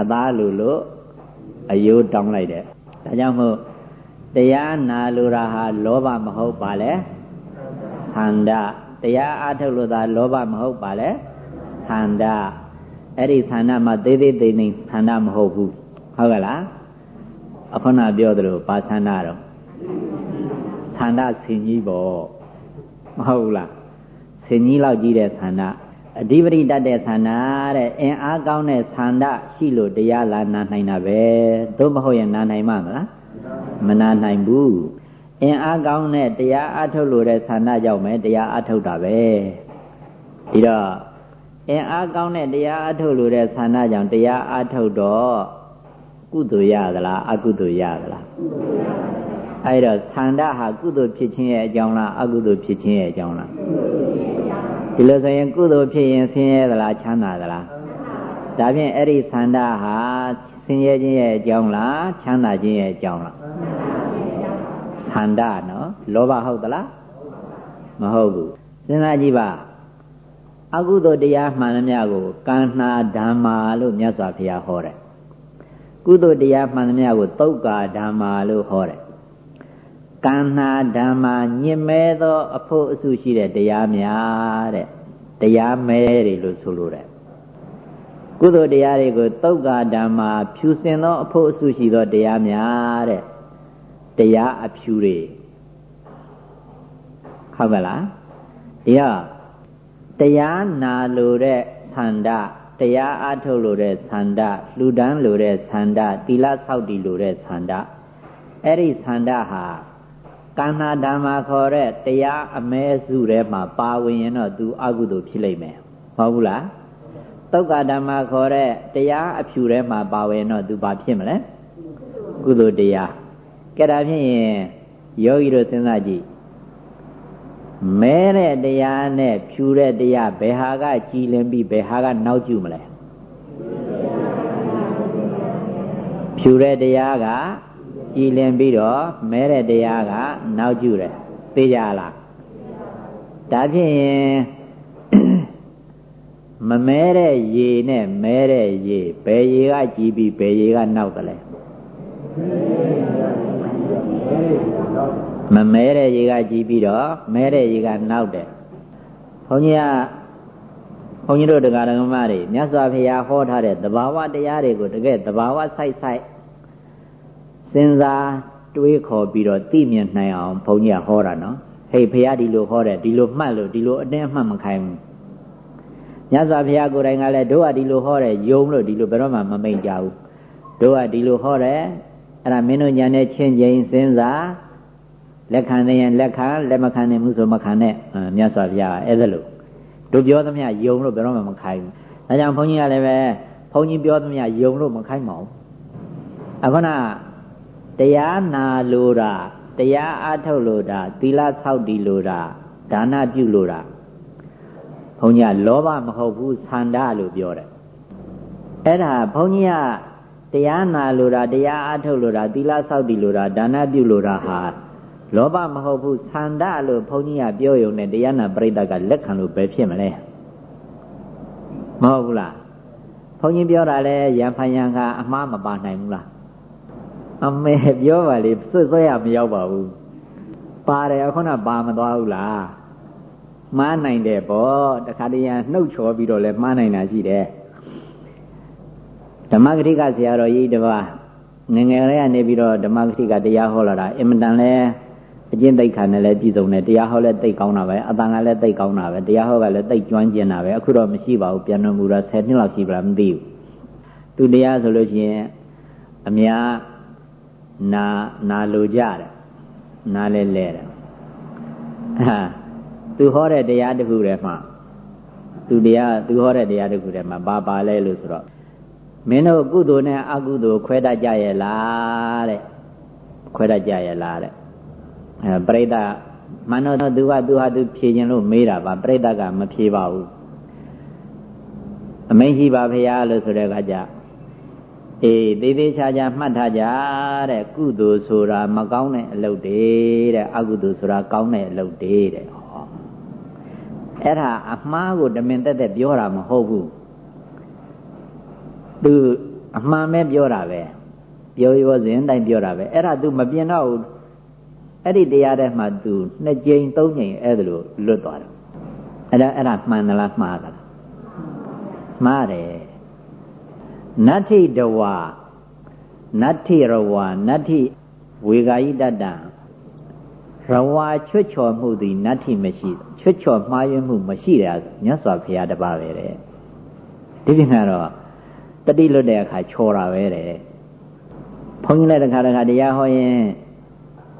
အသားလူလို့ အယိုးတောင်းလိုက်တယ်ဒါကြောင့်မို့တရားနာလိုတာဟာလောဘမဟုတ်ပါလေသန္တာတရားအထုတ်လို့သာလောဘမဟုတ်ပါလေသန္တာအဲ့ဒီသန္တာမှာသေးသေးသိသိသန္တာမဟုတ်ဘူးဟုတ်ကဲ့လားအခုနပြောသလိုပါသန္တာတော့သန္တာဆင်ကြီးပေါ့မဟုတ်လားဆင်ကြီးလောက်ကြီးတဲ့သန္တာ အဓိပတိတတ်တဲ့သန္တာတဲ့အင်အားကောင်းတဲ့သန္တာရှိလို့တရားလာနာနိုင်တာပဲသို့မဟုတ်ရင်နာနိုင်မှာမလားမနာနိုင်ဘူးအင်အားကောင်းတဲ့တရားအထုတ်လို့တဲ့သန္တာကြောင့်ပဲတရားအထုတ်တာပဲဒီတော့အင်အားကောင်းတဲ့တရားအထုတ်လို့တဲ့သန္တာကြောင့်တရားအထုတ်တော့ကုသိုလ်ရသလားအကုသိုလ်ရသလားအဲ့တော့သန္တာဟာကုသိုလ်ဖြစ်ခြင်းရဲ့အကြောင်းလားအကုသိုလ်ဖြစ်ခြင်းရဲ့အကြောင်းလား ဒီလိုဆိုရင်ကုသိုလ်ဖြစ်ရင်ဆင်းရဲသလားချမ်းသာသလားဒါဖြင့်အဲ့ဒီသန္တာဟာဆင်းရဲခြင်းရဲ့အကြောင်းလားချမ်းသာခြင်းရဲ့အကြောင်းလားသန္တာနော်လောဘဟုတ်သလားမဟုတ်ဘူးစဉ်းစားကြည့်ပါအကုသိုလ်တရားမှန်သမျှကိုကန္နာဓမ္မာလို့မြတ်စွာဘုရားဟောတယ်ကုသိုလ်တရားမှန်သမျှကိုသုတ်ကာဓမ္မာလို့ဟောတယ် ကန္နာဓမ္မာညင်မဲသော အဖို့အစုရှိတဲ့တရားများတဲ့တရားမဲတွေလို့ဆိုလိုတယ်ကုသိုလ်တရားတွေကိုသုတ်ကာဓမ္မာဖြူစင်သောအဖို့အစုရှိသောတရားများတဲ့တရားအဖြူတွေဟုတ်ပါလားတရားတရားနာလိုတဲ့သန္တာတရားအားထုတ်လိုတဲ့သန္တာလှူဒန်းလိုတဲ့သန္တာသီလဆောက်တည်လိုတဲ့သန္တာအဲ့ဒီသန္တာဟာ ကန္နာဓမ္မာခေါ်တဲ့တရားအမဲစုထဲမှာပါဝင်ရင်တော့သူအကုသိုလ်ဖြစ်လိမ့်မယ်ဟုတ်ဘူးလားတုတ်ကဓမ္မာခေါ်တဲ့တရားအဖြူထဲမှာပါဝင်တော့သူဘာဖြစ်မလဲကုသိုလ်တရားကဲဒါဖြစ်ရင်ယောဂီတို့စဉ်းစားကြည့်မဲတဲ့တရားနဲ့ဖြူတဲ့တရားဘယ်ဟာကကြည်လင်ပြီးဘယ်ဟာကနောက်ကျမလဲဖြူတဲ့တရားက ကြည်လင်ပြီးတော့မဲတဲ့တရားကနောက်ကျတယ်သိကြလားဒါဖြစ်ရင်မမဲတဲ့ရေနဲ့မဲတဲ့ရေဘယ်ရေကကြည်ပြီးဘယ်ရေကနောက်တယ်လဲမမဲတဲ့ရေကကြီးပြီးတော့မဲတဲ့ရေကနောက်တယ်ဘုန်းကြီးကဘုန်းကြီးတို့တရားဓမ္မတွေမြတ်စွာဘုရားဟောထားတဲ့သဘာဝတရားတွေကိုတကယ်သဘာဝဆိုင်ဆိုင် စဉ်းစားတွေးခေါ်ပြီးတော့သိမြင်နိုင်အောင်ဘုန်းကြီးကဟောတာနော်ဟေးဘုရားဒီလိုဟောတယ်ဒီလိုမှတ်လို့ဒီလိုအတင်းအမှတ်မခိုင်းဘူးမြတ်စွာဘုရားကိုယ်တိုင်ကလည်းတို့ကဒီလိုဟောတယ်ယုံလို့ဒီလိုဘယ်တော့မှမမိတ်ကြဘူးတို့ကဒီလိုဟောတယ်အဲ့ဒါမင်းတို့ညာနဲ့ချင်းချင်းစဉ်းစားလက်ခံနေရင်လက်ခံလက်မခံနိုင်ဘူးဆိုမခံနဲ့မြတ်စွာဘုရားအဲ့ဒါလို့တို့ပြောသမျှယုံလို့ဘယ်တော့မှမခိုင်းဘူးဒါကြောင့်ဘုန်းကြီးကလည်းပဲဘုန်းကြီးပြောသမျှယုံလို့မခိုင်းပါဘူးအခုန တရားနာလို့တာတရားအားထုတ်လို့တာသီလဆောက်တည်လို့တာဒါနပြုလို့တာဘုန်းကြီးကလောဘမဟုတ်ဘူးဆန္ဒလို့ပြောတယ်အဲ့ဒါဘုန်းကြီးကတရားနာလို့တာတရားအားထုတ်လို့တာသီလဆောက်တည်လို့တာဒါနပြုလို့တာဟာလောဘမဟုတ်ဘူးဆန္ဒလို့ဘုန်းကြီးကပြောရုံနဲ့တရားနာပရိသတ်ကလက်ခံလို့ပဲဖြစ်မလဲမဟုတ်ဘူးလားဘုန်းကြီးပြောတာလဲရံဖန်ရံကအမှားမပါနိုင်ဘူးလား အမေပြောပါလေစွတ်စွဲရမရောက်ပါဘူးပါတယ်ခုနပါမသွားဘူးလားမှားနိုင်တယ်ပေါ့တခါတည်းရနှုတ်ချော်ပြီးတော့လဲမှားနိုင်တာရှိတယ်ဓမ္မဂတိကဆရာတော်ကြီးတပါးငငယ်လေးကနေပြီးတော့ဓမ္မဂတိကတရားဟောလာတာအင်မတန်လဲအကျင့်သိက္ခာနဲ့လည်းပြည့်စုံတယ်တရားဟောလည်းသိကောင်းတာပဲအတန်ကလည်းသိကောင်းတာပဲတရားဟောကလည်းသိကျွမ်းကျင်တာပဲအခုတော့မရှိပါဘူးပြန်တော်မူတော့10နှစ်လောက်ရှိပါလားမသိဘူးသူတရားဆိုလို့ရှိရင်အများ နာနာလိုကြတယ်နားလဲလဲတယ်ဟာသူဟောတဲ့တရားတစ်ခုတည်းမှာသူတရားသူဟောတဲ့တရားတစ်ခုတည်းမှာဘာပါလဲလို့ဆိုတော့မင်းတို့ကုသိုလ်နဲ့အကုသိုလ်ခွဲတတ်ကြရဲ့လားတဲ့ခွဲတတ်ကြရဲ့လားတဲ့အဲပရိသတ်မနောသူကသူဟာသူဖြေခြင်းလို့မေးတာပါပရိသတ်ကမဖြေပါဘူးအမိန့်ရှိပါဖေရလို့ဆိုတဲ့အခါကျ အေးသေးသေးချာချာမှတ်ထားကြတဲ့ကုသိုလ်ဆိုတာမကောင်းတဲ့အလုပ်တွေတဲ့အကုသိုလ်ဆိုတာကောင်းတဲ့အလုပ်တွေတဲ့ဟောအဲ့ဒါအမှားကိုတမင်တက်တက်ပြောတာမဟုတ်ဘူးသူအမှန်ပဲပြောတာပဲပြောရောစဉ်တိုင်းပြောတာပဲအဲ့ဒါ तू မပြင်တော့ဘူးအဲ့ဒီတရားထဲမှာ तू နှစ်ကြိမ်သုံးကြိမ်အဲ့ဒါလိုလွတ်သွားတယ်အဲ့ဒါအဲ့ဒါမှန်သလားမှားသလားမှားတယ် နတ္ထိတဝါနတ္ထိရဝါနတ္ထိဝေဂာယိတတံရဝါချွတ်ချော်မှုသည်နတ္ထိမရှိချွတ်ချော်မှားယွင်းမှုမရှိတယ်မြတ်စွာဘုရားတပါးပဲတဲ့ဒီပြင်ကတော့တတိလွတ်တဲ့အခါချော်တာပဲတဲ့ဘုန်းကြီးလည်းတခါတခါတရားဟောရင်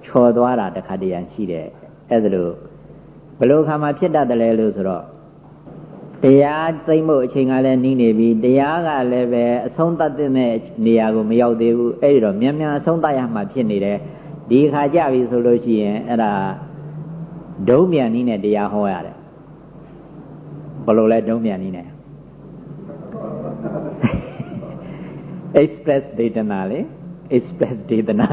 ချော်သွားတာတခါတရံရှိတယ်အဲ့ဒါလို့ဘယ်လိုခါမှဖြစ်တတ်တယ်လဲလို့ဆိုတော့ တရားသိမ့်ဖို့အချိန်ကလည်းနီးနေပြီတရားကလည်းပဲအဆုံးသတ်တဲ့နေရာကိုမရောက်သေးဘူးအဲ့ဒီတော့မြန်မြန်အဆုံးသတ်ရမှဖြစ်နေတယ်ဒီခါကြပြီဆိုလို့ရှိရင်အဲ့ဒါဒုံးမြန်နီးနဲ့တရားဟောရတယ်ဘယ်လိုလဲဒုံးမြန်နီးနဲ့ express ဒေသနာလေ express ဒေသနာ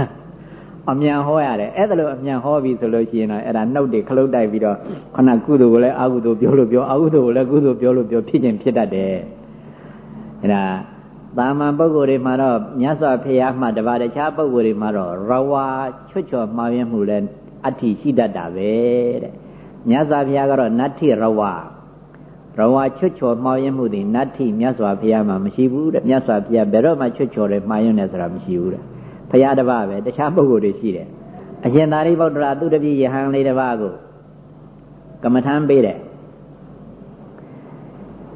အမြန်ဟောရတယ်အဲ့ဒါလို့အမြန်ဟောပြီဆိုလို့ရှိရင်တော့အဲ့ဒါနှုတ်တွေခလုတ်တိုက်ပြီးတော့ခဏကုသိုလ်ကိုလည်းအကုသိုလ်ပြောလို့ပြောအကုသိုလ်ကိုလည်းကုသိုလ်ပြောလို့ပြောဖြစ်ခြင်းဖြစ်တတ်တယ်အဲ့ဒါတာမန်ပုဂ္ဂိုလ်တွေမှာတော့မြတ်စွာဘုရားမှတပါးတခြားပုဂ္ဂိုလ်တွေမှာတော့ရဝါချွတ်ချော်မှားယွင်းမှုလည်းအဋ္ဌိရှိတတ်တာပဲတဲ့မြတ်စွာဘုရားကတော့နတ္ထိရဝါရဝါချွတ်ချော်မှားယွင်းမှုတွေနတ္ထိမြတ်စွာဘုရားမှာမရှိဘူးတဲ့မြတ်စွာဘုရားဘယ်တော့မှချွတ်ချော်တယ်မှားယွင်းတယ်ဆိုတာမရှိဘူးတဲ့ ဘုရားတစ်ပါးပဲတခြားပုဂ္ဂိုလ်တွေရှိတယ်အရှင်သာရိပုတ္တရာသူတပည့်ယဟန်လေးတစ်ပါးကိုကမ္မထမ်းပေးတယ်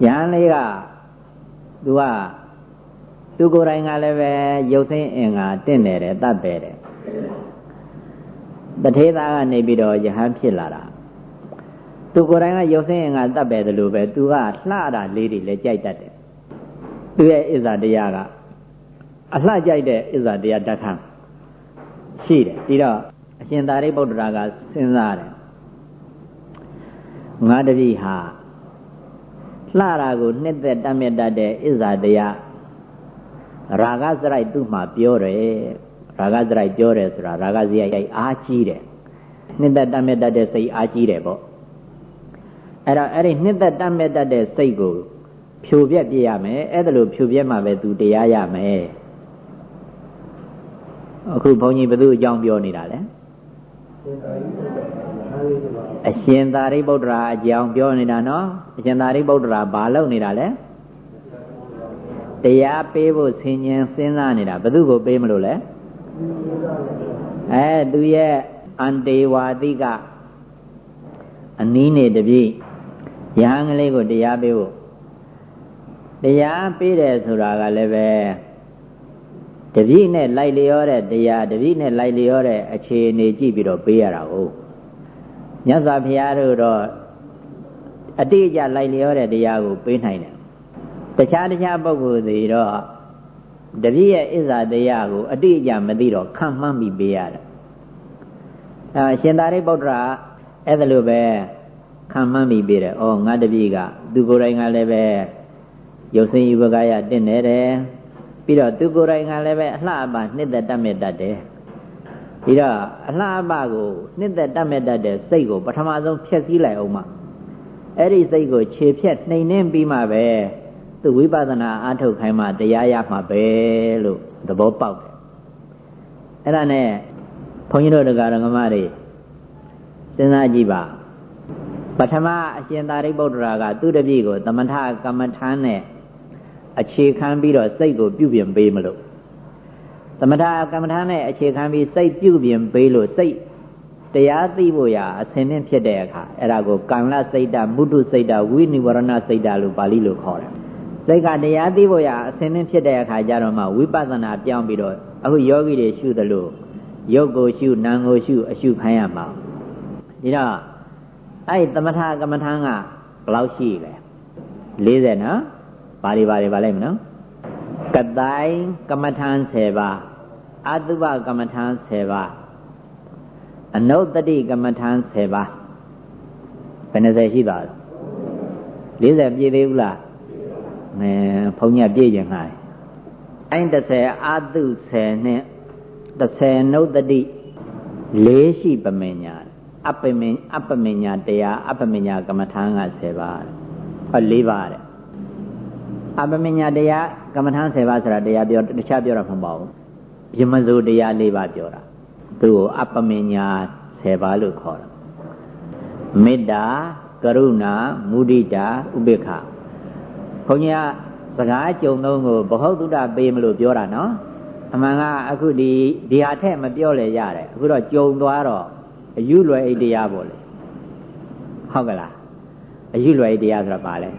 ယဟန်လေးကသူကသူကိုယ်တိုင်ကလည်းပဲရုပ်သိမ်းအင်္ဂါတင့်နေတယ်တတ်ပဲတယ်တထေသားကနေပြီးတော့ယဟန်ဖြစ်လာတာသူကိုယ်တိုင်ကရုပ်သိမ်းအင်္ဂါတတ်ပဲတယ်လို့ပဲသူကလှတာလေးတွေလည်းကြိုက်တတ်တယ်သူရဲ့အစ္ဆာတရားက အလှကြိုက်တဲ့အစ္ဆာတရားတတ်ခံရှိတယ်ပြီးတော့အရှင်သာရိပုတ္တရာကစဉ်းစားတယ်ငါတပည့်ဟာလှတာကိုနှစ်သက်တတ်မြတ်တတ်တဲ့အစ္ဆာတရားရာဂစရိုက်သူ့မှာပြောတယ်ရာဂစရိုက်ပြောတယ်ဆိုတာရာဂစရိုက်အားကြီးတယ်နှစ်သက်တတ်မြတ်တတ်တဲ့စိတ်အားကြီးတယ်ပေါ့အဲ့တော့အဲ့ဒီနှစ်သက်တတ်မြတ်တတ်တဲ့စိတ်ကိုဖြိုပြက်ပြရမယ်အဲ့ဒါလို့ဖြိုပြက်မှပဲသူတရားရမယ် အခုဘုန်းကြီးဘု து အကြောင်းပြောနေတာလဲအရှင်သာရိပုတ္တရာအကြောင်းပြောနေတာနော်အရှင်သာရိပုတ္တရာဘာလုပ်နေတာလဲတရားပေးဖို့ဆင်ញင်စဉ်းစားနေတာဘယ်သူကိုပေးမလို့လဲအဲသူရဲ့အန်တေဝါတိကအနည်းနေတပြည့်ရဟန်းကလေးကိုတရားပေးဖို့တရားပေးတယ်ဆိုတာကလည်းပဲ တပြည့်နဲ့လိုက်လျောတဲ့တရားတပြည့်နဲ့လိုက်လျောတဲ့အခြေအနေကြည့်ပြီးတော့ပေးရတာဟုတ်မြတ်စွာဘုရားတို့တော့အတိအကျလိုက်လျောတဲ့တရားကိုပေးနိုင်တယ်တခြားတခြားပုဂ္ဂိုလ်တွေတော့တပြည့်ရဲ့အစ္စာတရားကိုအတိအကျမသိတော့ခံမှန်းပြီးပေးရတယ်အဲရှင်သာရိပုတ္တရာအဲ့ဒါလိုပဲခံမှန်းပြီးပေးတယ်ဩငါတပြည့်ကသူကိုယ်တိုင်ကလည်းပဲရုပ်စင်ယူပကရတင့်နေတယ် ပြီးတော့သူကိုယ်တိုင်ကလည်းပဲအလှအပနှစ်သက်တတ်မဲ့တတ်တယ်ပြီးတော့အလှအပကိုနှစ်သက်တတ်မဲ့တတ်တဲ့စိတ်ကိုပထမဆုံးဖြည့်ဆည်းလိုက်အောင်မှအဲ့ဒီစိတ်ကိုခြေဖြတ်နှိမ်နှင်းပြီးမှပဲသူဝိပဿနာအားထုတ်ခိုင်းမှတရားရမှာပဲလို့သဘောပေါက်တယ်အဲ့ဒါနဲ့ဘုန်းကြီးတို့တရားဓမ္မတွေစဉ်းစားကြည့်ပါပထမအရှင်သာရိပုတ္တရာကသူတပည့်ကိုသမထကမ္မထာနဲ့ အခြေခံပြီးတော့စိတ်ကိုပြုပြင်ပေးမလို့သမထကမ္မထာနဲ့အခြေခံပြီးစိတ်ပြုပြင်ပေးလို့စိတ်တရားသိဖို့ရာအစဉ်နဲ့ဖြစ်တဲ့အခါအဲ့ဒါကိုကံလစိတ်တမုတုစိတ်တဝိနိဝရဏစိတ်တလို့ပါဠိလိုခေါ်တယ်စိတ်ကတရားသိဖို့ရာအစဉ်နဲ့ဖြစ်တဲ့အခါကျတော့မှဝိပဿနာပြောင်းပြီးတော့အခုယောဂီတွေရှုသလိုရုပ်ကိုရှုနာမ်ကိုရှုအရှုခိုင်းရမှာဒီတော့အဲ့သမထကမ္မထာကဘယ်လောက်ရှိလဲ40နော် ဘာတွေဘာတွေပါလိုက်မနော်ကတိုင်ကမ္မထာ10ပါးအတုပကမ္မထာ10ပါးအနုတ္တိကမ္မထာ10ပါးဘယ်20ရှိသွားလဲ40ပြည့်သေးဘူးလားမဲဘုန်းကြီးပြည့်ရင်ငှားအိုင်း30အာတု10နဲ့30နုတ္တိ၄ရှိပမညာအပမင်အပမညာတရားအပမညာကမ္မထာက10ပါးဟော၄ပါးတဲ့ အပမညာတရားကမ္မထာ10ပါးဆိုတာတရားပြောတခြားပြောတာမဟုတ်ပါဘူးယမဇုတရား၄ပါးပြောတာသူ့ကိုအပမညာ10ပါးလို့ခေါ်တာမေတ္တာကရုဏာမုဒိတာဥပေက္ခဘုန်းကြီးကစကားကြုံသုံးကိုဘဟုတုဒ္ဒပေးမလို့ပြောတာနော်အမှန်ကအခုဒီဒီဟာထက်မပြောလေရတယ်အခုတော့ကြုံသွားတော့အယူလွယ်အိတရားပေါ့လေဟုတ်ကလားအယူလွယ်အိတရားဆိုတာပါလဲ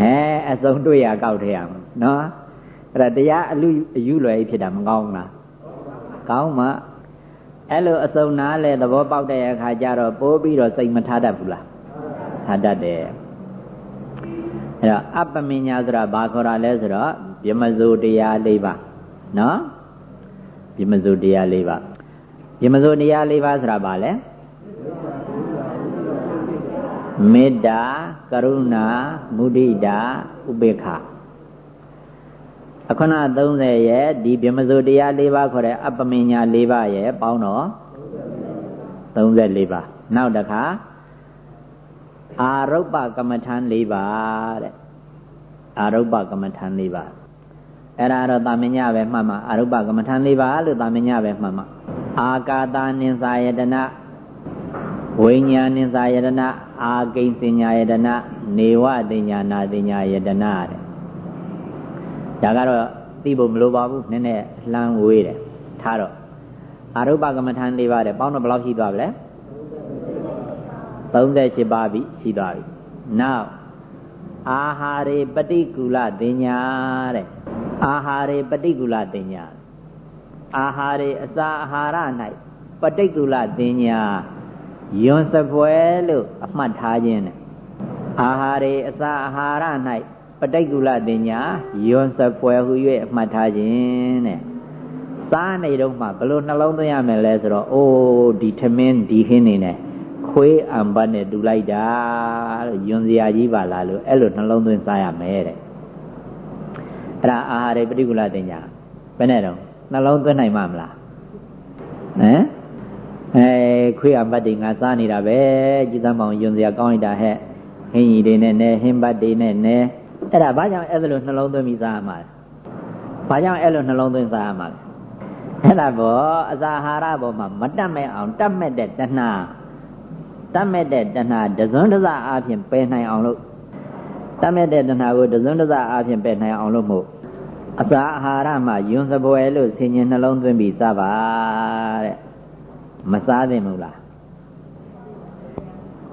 အဲအစုံတွေ့ရကောက်ထဲရမှာနော်အဲ့ဒါတရားအလူအယူလွယ်ဖြစ်တာမကောင်းဘူးလားကောင်းမှအဲ့လိုအစုံနာလဲသဘောပေါက်တဲ့အခါကျတော့ပိုးပြီးတော့စိတ်မထားတတ်ဘူးလားထားတတ်တယ်အဲ့တော့အပ္ပမညာဆိုတာဘာခေါ်တာလဲဆိုတော့ဗြမဇုတရား၄ပါးနော်ဗြမဇုတရား၄ပါးဗြမဇုတရား၄ပါးဆိုတာဘာလဲ မေတ္တာကရုဏာမုဒိတာဥပေက္ခအခဏ30ရဲ့ဒီဗြမဇုတရား၄ပါးခေါ်တဲ့အပ္ပမညာ၄ပါးရဲ့ပေါင်းတော့34ပါးနောက်တစ်ခါအာရုပ္ပကမ္မထံ၄ပါးတဲ့အာရုပ္ပကမ္မထံ၄ပါးအဲ့ဒါတော့တာမညပဲမှတ်မှာအာရုပ္ပကမ္မထံ၄ပါးလို့တာမညပဲမှတ်မှာအာကာတာနိသယတနာ ဝိညာဉ်နိသယတနာအာကိဉ္စညာယတနာနေဝတိညာနာတိညာယတနာတဲ့ဒါကတော့သိဖို့မလိုပါဘူးနည်းနည်းလှမ်းဝေးတယ်ထားတော့အာရုပ္ပကမ္မထံ၄ပါးတဲ့ပေါင်းတော့ဘယ်လောက်ရှိသွားပြီလဲ38ပါးပြီရှိသွားပြီနောက်အာဟာရေပฏิကူလတင်ညာတဲ့အာဟာရေပฏิကူလတင်ညာအာဟာရေအစာအာဟာရ၌ပฏิကူလတင်ညာ ယွန်စပွဲလို့အမှတ်ထားခြင်းတဲ့အာဟာရေအစာအာဟာရ၌ပฏิကူလတင်ညာယွန်စပွဲဟု၍အမှတ်ထားခြင်းတဲ့စားနေတော့မှဘလို့နှလုံးသွင်းရမယ်လဲဆိုတော့အိုးဒီထမင်းဒီခင်းနေနဲ့ခွေးအံပတ်နဲ့တူလိုက်တာလို့ယွန်စရာကြီးပါလားလို့အဲ့လိုနှလုံးသွင်းစားရမယ်တဲ့အဲ့ဒါအာဟာရပฏิကူလတင်ညာဘယ်နဲ့တော့နှလုံးသွင်းနိုင်မှာမလားဟမ် အဲခွေးအံပတ်တွေငါစားနေတာပဲကြည်သမောင်ယွန်စရာကောင်းလိုက်တာဟဲ့ဟင်းကြီးတွေနဲ့နဲဟင်းပတ်တွေနဲ့နဲအဲ့ဒါဘာကြောင့်အဲ့လိုနှလုံးသွင်းပြီးစားရမှာလဲဘာကြောင့်အဲ့လိုနှလုံးသွင်းစားရမှာလဲအဲ့ဒါဘောအစာဟာရဘောမှာမတတ်မဲ့အောင်တတ်မဲ့တဲ့တဏှာတတ်မဲ့တဲ့တဏှာဒဇွန်းဒဇအားဖြင့်ပယ်နိုင်အောင်လို့တတ်မဲ့တဲ့တဏှာကိုဒဇွန်းဒဇအားဖြင့်ပယ်နိုင်အောင်လို့မို့အစာအာဟာရမှာယွန်စပွဲလို့ဆင်ញင်နှလုံးသွင်းပြီးစားပါတဲ့ မစားသင့်ဘူးလား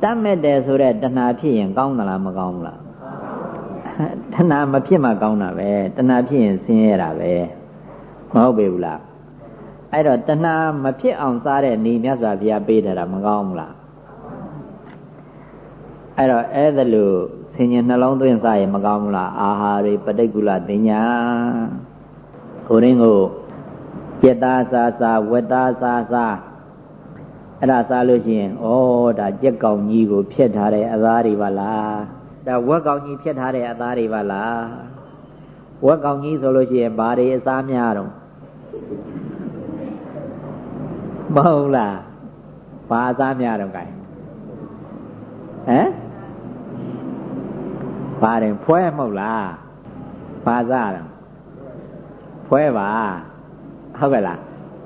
တတ်မဲ့တယ်ဆိုတဲ့တဏှာဖြစ်ရင်ကောင်းသလားမကောင်းဘူးလားတဏှာမဖြစ်မှကောင်းတာပဲတဏှာဖြစ်ရင်ဆင်းရဲတာပဲမဟုတ်ပေဘူးလားအဲ့တော့တဏှာမဖြစ်အောင်စားတဲ့နေမြတ်စွာဘုရားပေးတယ်တာမကောင်းဘူးလားအဲ့တော့အဲ့ဒါလို့ဆင်ញနှလုံးသွင်းစားရင်မကောင်းဘူးလားအာဟာရိပဋိက္ခုလတင်ညာကိုရင်းကိုจิตသားစားစားဝတ္သားစားစား အဲ့ဒါစားလို့ရှိရင်ဩဒါကြက်ကောင်ကြီးကိုဖျက်ထားတဲ့အသားတွေပါလားဒါဝက်ကောင်ကြီးဖျက်ထားတဲ့အသားတွေပါလားဝက်ကောင်ကြီးဆိုလို့ရှိရင်ဘာတွေအစားများတော့မဟုတ်လားဘာအစားများတော့ gain ဟမ်ပါတယ်ဖွဲမဟုတ်လားဘာစားတော့ဖွဲပါဟုတ်ကဲ့လား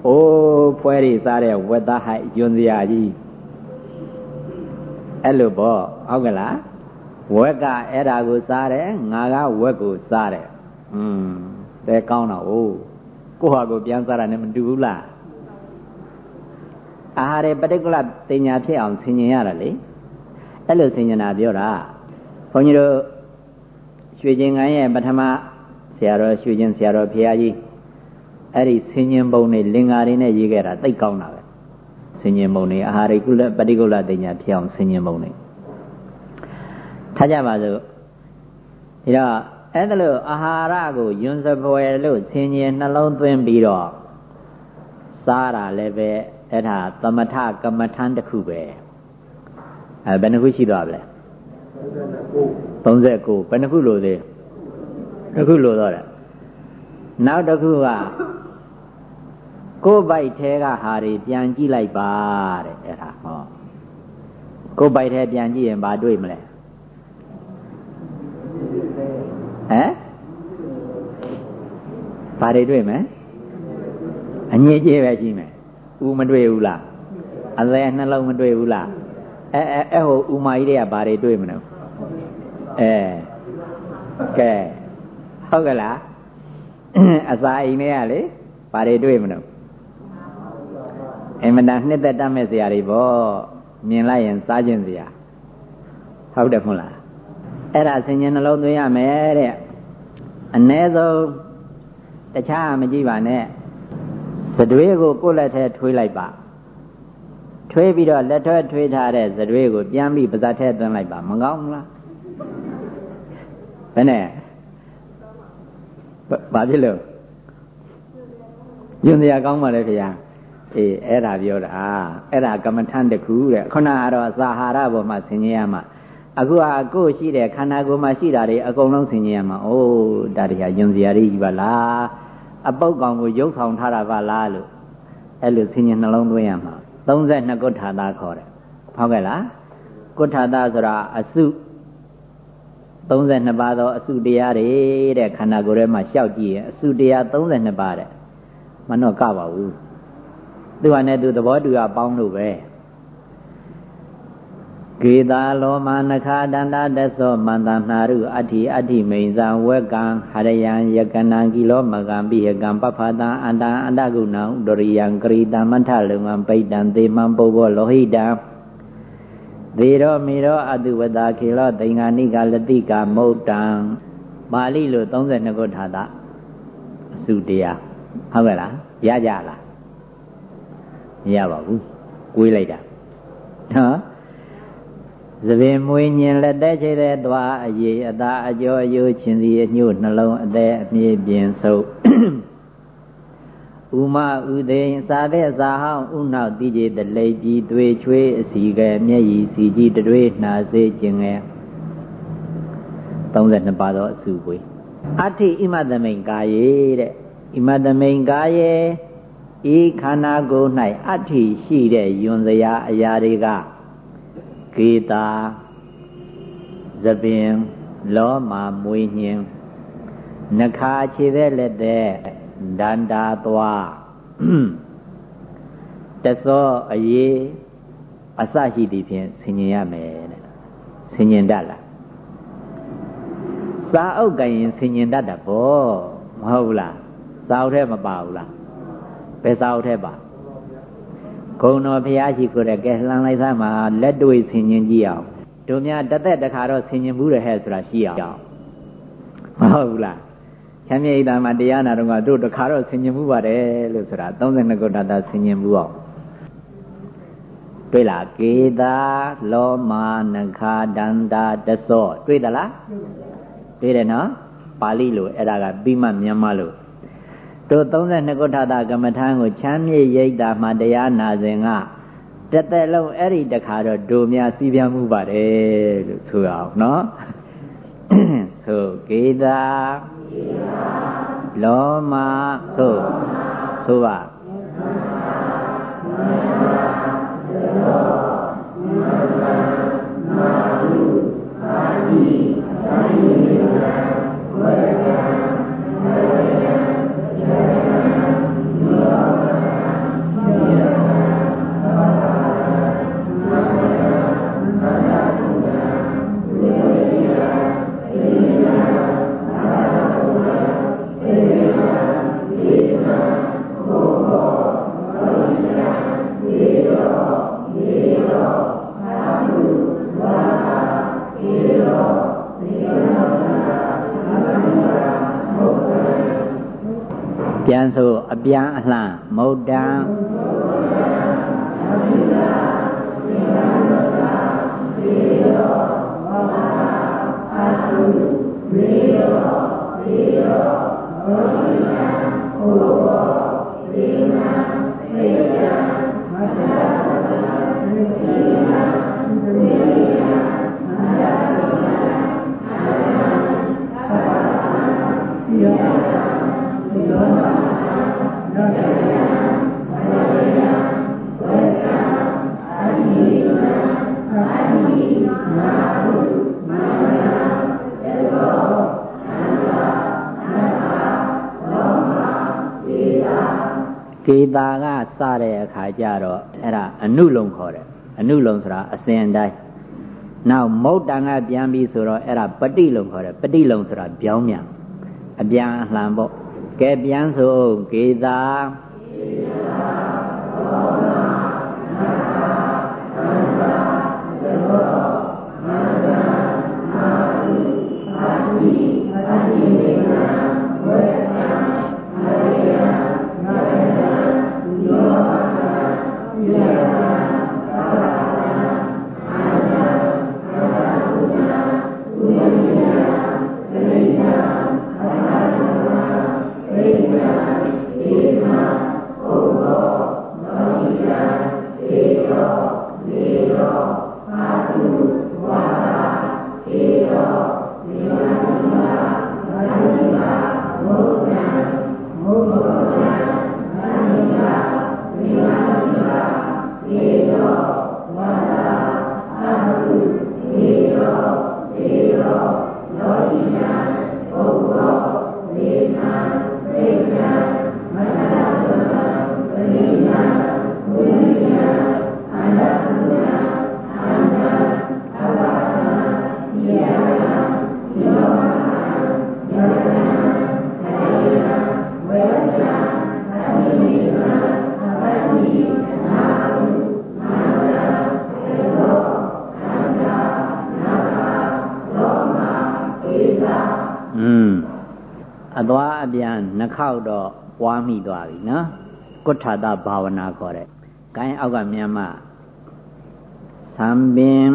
အိုးဖွဲတွေစားတဲ့ဝက်သားဟိုက်ယွန်စရာကြီးအဲ့လိုပေါ့ဟုတ်ကဲ့လားဝက်ကအဲ့ဒါကိုစားတယ်ငါကဝက်ကိုစားတယ်อืมတဲကောင်းတော့အိုးကိုဟာကိုပြန်စားတာနဲ့မတူဘူးလားအာဟာရပဋိက္ခလတင်ညာဖြစ်အောင်ဆင်ញင်ရတာလေအဲ့လိုဆင်ញင်တာပြောတာဘုန်းကြီးတို့ရွှေကျင်ကန်းရဲ့ပထမဆရာတော်ရွှေကျင်ဆရာတော်ဖရာကြီး အဲ့ဒီဆင်ញင်ပုံနဲ့လင်္ကာတွေနဲ့ရေးခဲ့တာသိကောင်းတာပဲဆင်ញင်ပုံတွေအာဟာရိကုလပฏิကုလတင်ညာဖြစ်အောင်ဆင်ញင်ပုံတွေထားကြပါစို့ဒီတော့အဲ့ဒါလို့အာဟာရကိုယွန်းစပွဲလို့ဆင်ញင်နှလုံးသွင်းပြီးတော့စားတာလည်းပဲအဲ့ဒါသမထကမ္မထန်တစ်ခုပဲအဲဘယ်နှခုရှိသွားပြီလဲ39ဘယ်နှခုလို့သေးတစ်ခုလို့တော့တယ်နောက်တစ်ခုက ကိုယ်ပိုက်ထဲကဟာတွေပြန်ကြည့်လိုက်ပါတဲ့အဲ့ဒါဟောကိုယ်ပိုက်ထဲပြန်ကြည့်ရင်ဘာတွေ့မလဲဟမ်ဘာတွေတွေ့မလဲအငြိအကျေးပဲရှိမယ်ဦးမတွေ့ဘူးလားအလဲနှလုံးမတွေ့ဘူးလားအဲအဲအဲဟိုဥမာကြီးတွေကဘာတွေတွေ့မလဲအဲကဲဟုတ်ကဲ့လားအစာအိမ်တွေကလေဘာတွေတွေ့မလို့ အင်မတန်နှစ်သက်တတ်မဲ့စရာတွေပေါ့မြင်လိုက်ရင်စားခြင်းစရာဟုတ်တယ်မဟုတ်လားအဲ့ဒါဆင်ញင်နှလုံးသွင်းရမယ်တဲ့အ ਨੇ ဆုံးတခြားမကြည့်ပါနဲ့သတွေးကိုကိုယ့်လက်ထဲထွေးလိုက်ပါထွေးပြီးတော့လက်ထွဲထွေးထားတဲ့သတွေးကိုပြန်ပြီးပါးစပ်ထဲသွင်းလိုက်ပါမကောင်းဘူးလားဘယ်နဲ့ဘာဖြစ်လို့ညွန်စရာကောင်းပါလေခင်ဗျာ အေးအဲ့ဒါပြောတာအဲ့ဒါကမ္မထန်တခုတဲ့ခုနကတော့အစာဟာရပေါ်မှာဆင်ခြင်ရမှာအခုဟာကိုယ်ရှိတဲ့ခန္ဓာကိုယ်မှာရှိတာတွေအကုန်လုံးဆင်ခြင်ရမှာအိုးဒါတွေကယုံစရာတွေကြီးပါလားအပုတ်ကောင်ကိုရုပ်ဆောင်ထားတာပါလားလို့အဲ့လိုဆင်ခြင်နှလုံးသွင်းရမှာ32ကုဋ္ဌာသခေါ်တယ်ဟုတ်ကဲ့လားကုဋ္ဌာသဆိုတာအစု32ပါးသောအစုတရားတွေတဲ့ခန္ဓာကိုယ်ထဲမှာရှောက်ကြည့်ရင်အစုတရား32ပါးတဲ့မနှော့ကပါဘူး သူဟာနဲ့သူသဘောတူရပေါင်းလို့ပဲကေတာလောမနခာတန္တတသောမန္တနာရုအဋ္ဌိအဋ္ဌိမိန်ဇံဝက်ကံဟရယံယကနံကိလောမကံပိယကံပဖတံအန္တအန္တကုဏံဥဒရိယံကရိတံမထလုံံပိတံသေမံပုဗ္ဗောလောဟိတံသေရောမေရောအတုဝတာခေလောသင်္ဃာနိကလတိကမုတ်တံပါဠိလို32ခုထာတာအစုတရားဟုတ်ကဲ့လားရကြလား မရပါဘူးကိုးလိုက်တာဟမ်သပင်မွေညင်လက်သက်ချိတဲ့သွားအရေးအသာအကျော်အယိုးချင်းစီအညို့နှလုံးအသက်အမြင့်ပြင်းဆုပ်ဥမဥသိင်စာတဲ့စာဟောင်းဥနောက်တိကြီးတလိပ်ကြီးသွေးချွေးအစီကဲမျက်ရည်စီကြီးတွေနှာစေးခြင်းငယ်32ပါးသောအစုပွေအဋ္ဌိဣမသမိန်ကာယေတဲ့ဣမသမိန်ကာယေ ဤခန္ဓာကိုယ်၌အဋ္ဌိရှိတဲ့ယွန်စရာအရာတွေကကေတာသပင်လောမာမွေညင်နှခါခြေတဲ့လက်တဲ့ဒန္တာသွား တသောအရေးအစရှိသည်ဖြင့်ဆင်ញင်ရမယ်တဲ့ဆင်ញင်တတ်လားစာအုပ်ကရင်ဆင်ញင်တတ်တာပေါ့မဟုတ်လားစာအုပ်ထဲမပါဘူးလား ဘယ်စာအုပ်ထဲပါဂုံတော်ဘုရားရှိခိုးတဲ့ကဲလှမ်းလိုက်သားမှာလက်တွေ့ဆင်ញင်ကြည့်အောင်တို့များတသက်တခါတော့ဆင်ញင်ဘူးတဲ့ဟဲ့ဆိုတာရှိအောင်မဟုတ်ဘူးလားချမ်းမြေဣဒာမှာတရားနာတော့ကတို့တခါတော့ဆင်ញင်မှုပါတယ်လို့ဆိုတာ32ခုတတဆင်ញင်မှုအောင်တွေ့လားကေတာလောမာနခာဒန္တာတသောတွေ့သလားတွေ့တယ်နော်ပါဠိလိုအဲ့ဒါကပြီးမှမြန်မာလို တို့32ခုထတာကမ္မထာကိုချမ်းမြေရိတ်တာမှတရားနာစဉ်ကတသက်လုံးအဲ့ဒီတခါတော့ဒုများစီးပြမှုပါတယ်လို့ဆိုအောင်နော်ဆိုကေတာလောမဆိုဆိုပါ ကျတော့အဲ့ဒါအနုလုံခေါ်တယ်အနုလုံဆိုတာအစဉ်တိုင်းနောက်မုတ်တန်ကပြန်ပြီးဆိုတော့အဲ့ဒါပฏิလုံခေါ်တယ်ပฏิလုံဆိုတာပြောင်းမြန်အပြန်အလှန်ပေါ့ကဲပြန်ဆိုကေတာကေတာ ခေါက်တော့ပွားမိသွားပြီနော်ကုဋ္ဌာတဘာဝနာခေါ်တဲ့။ကိုင်းအောက်ကမြန်မာသံပင်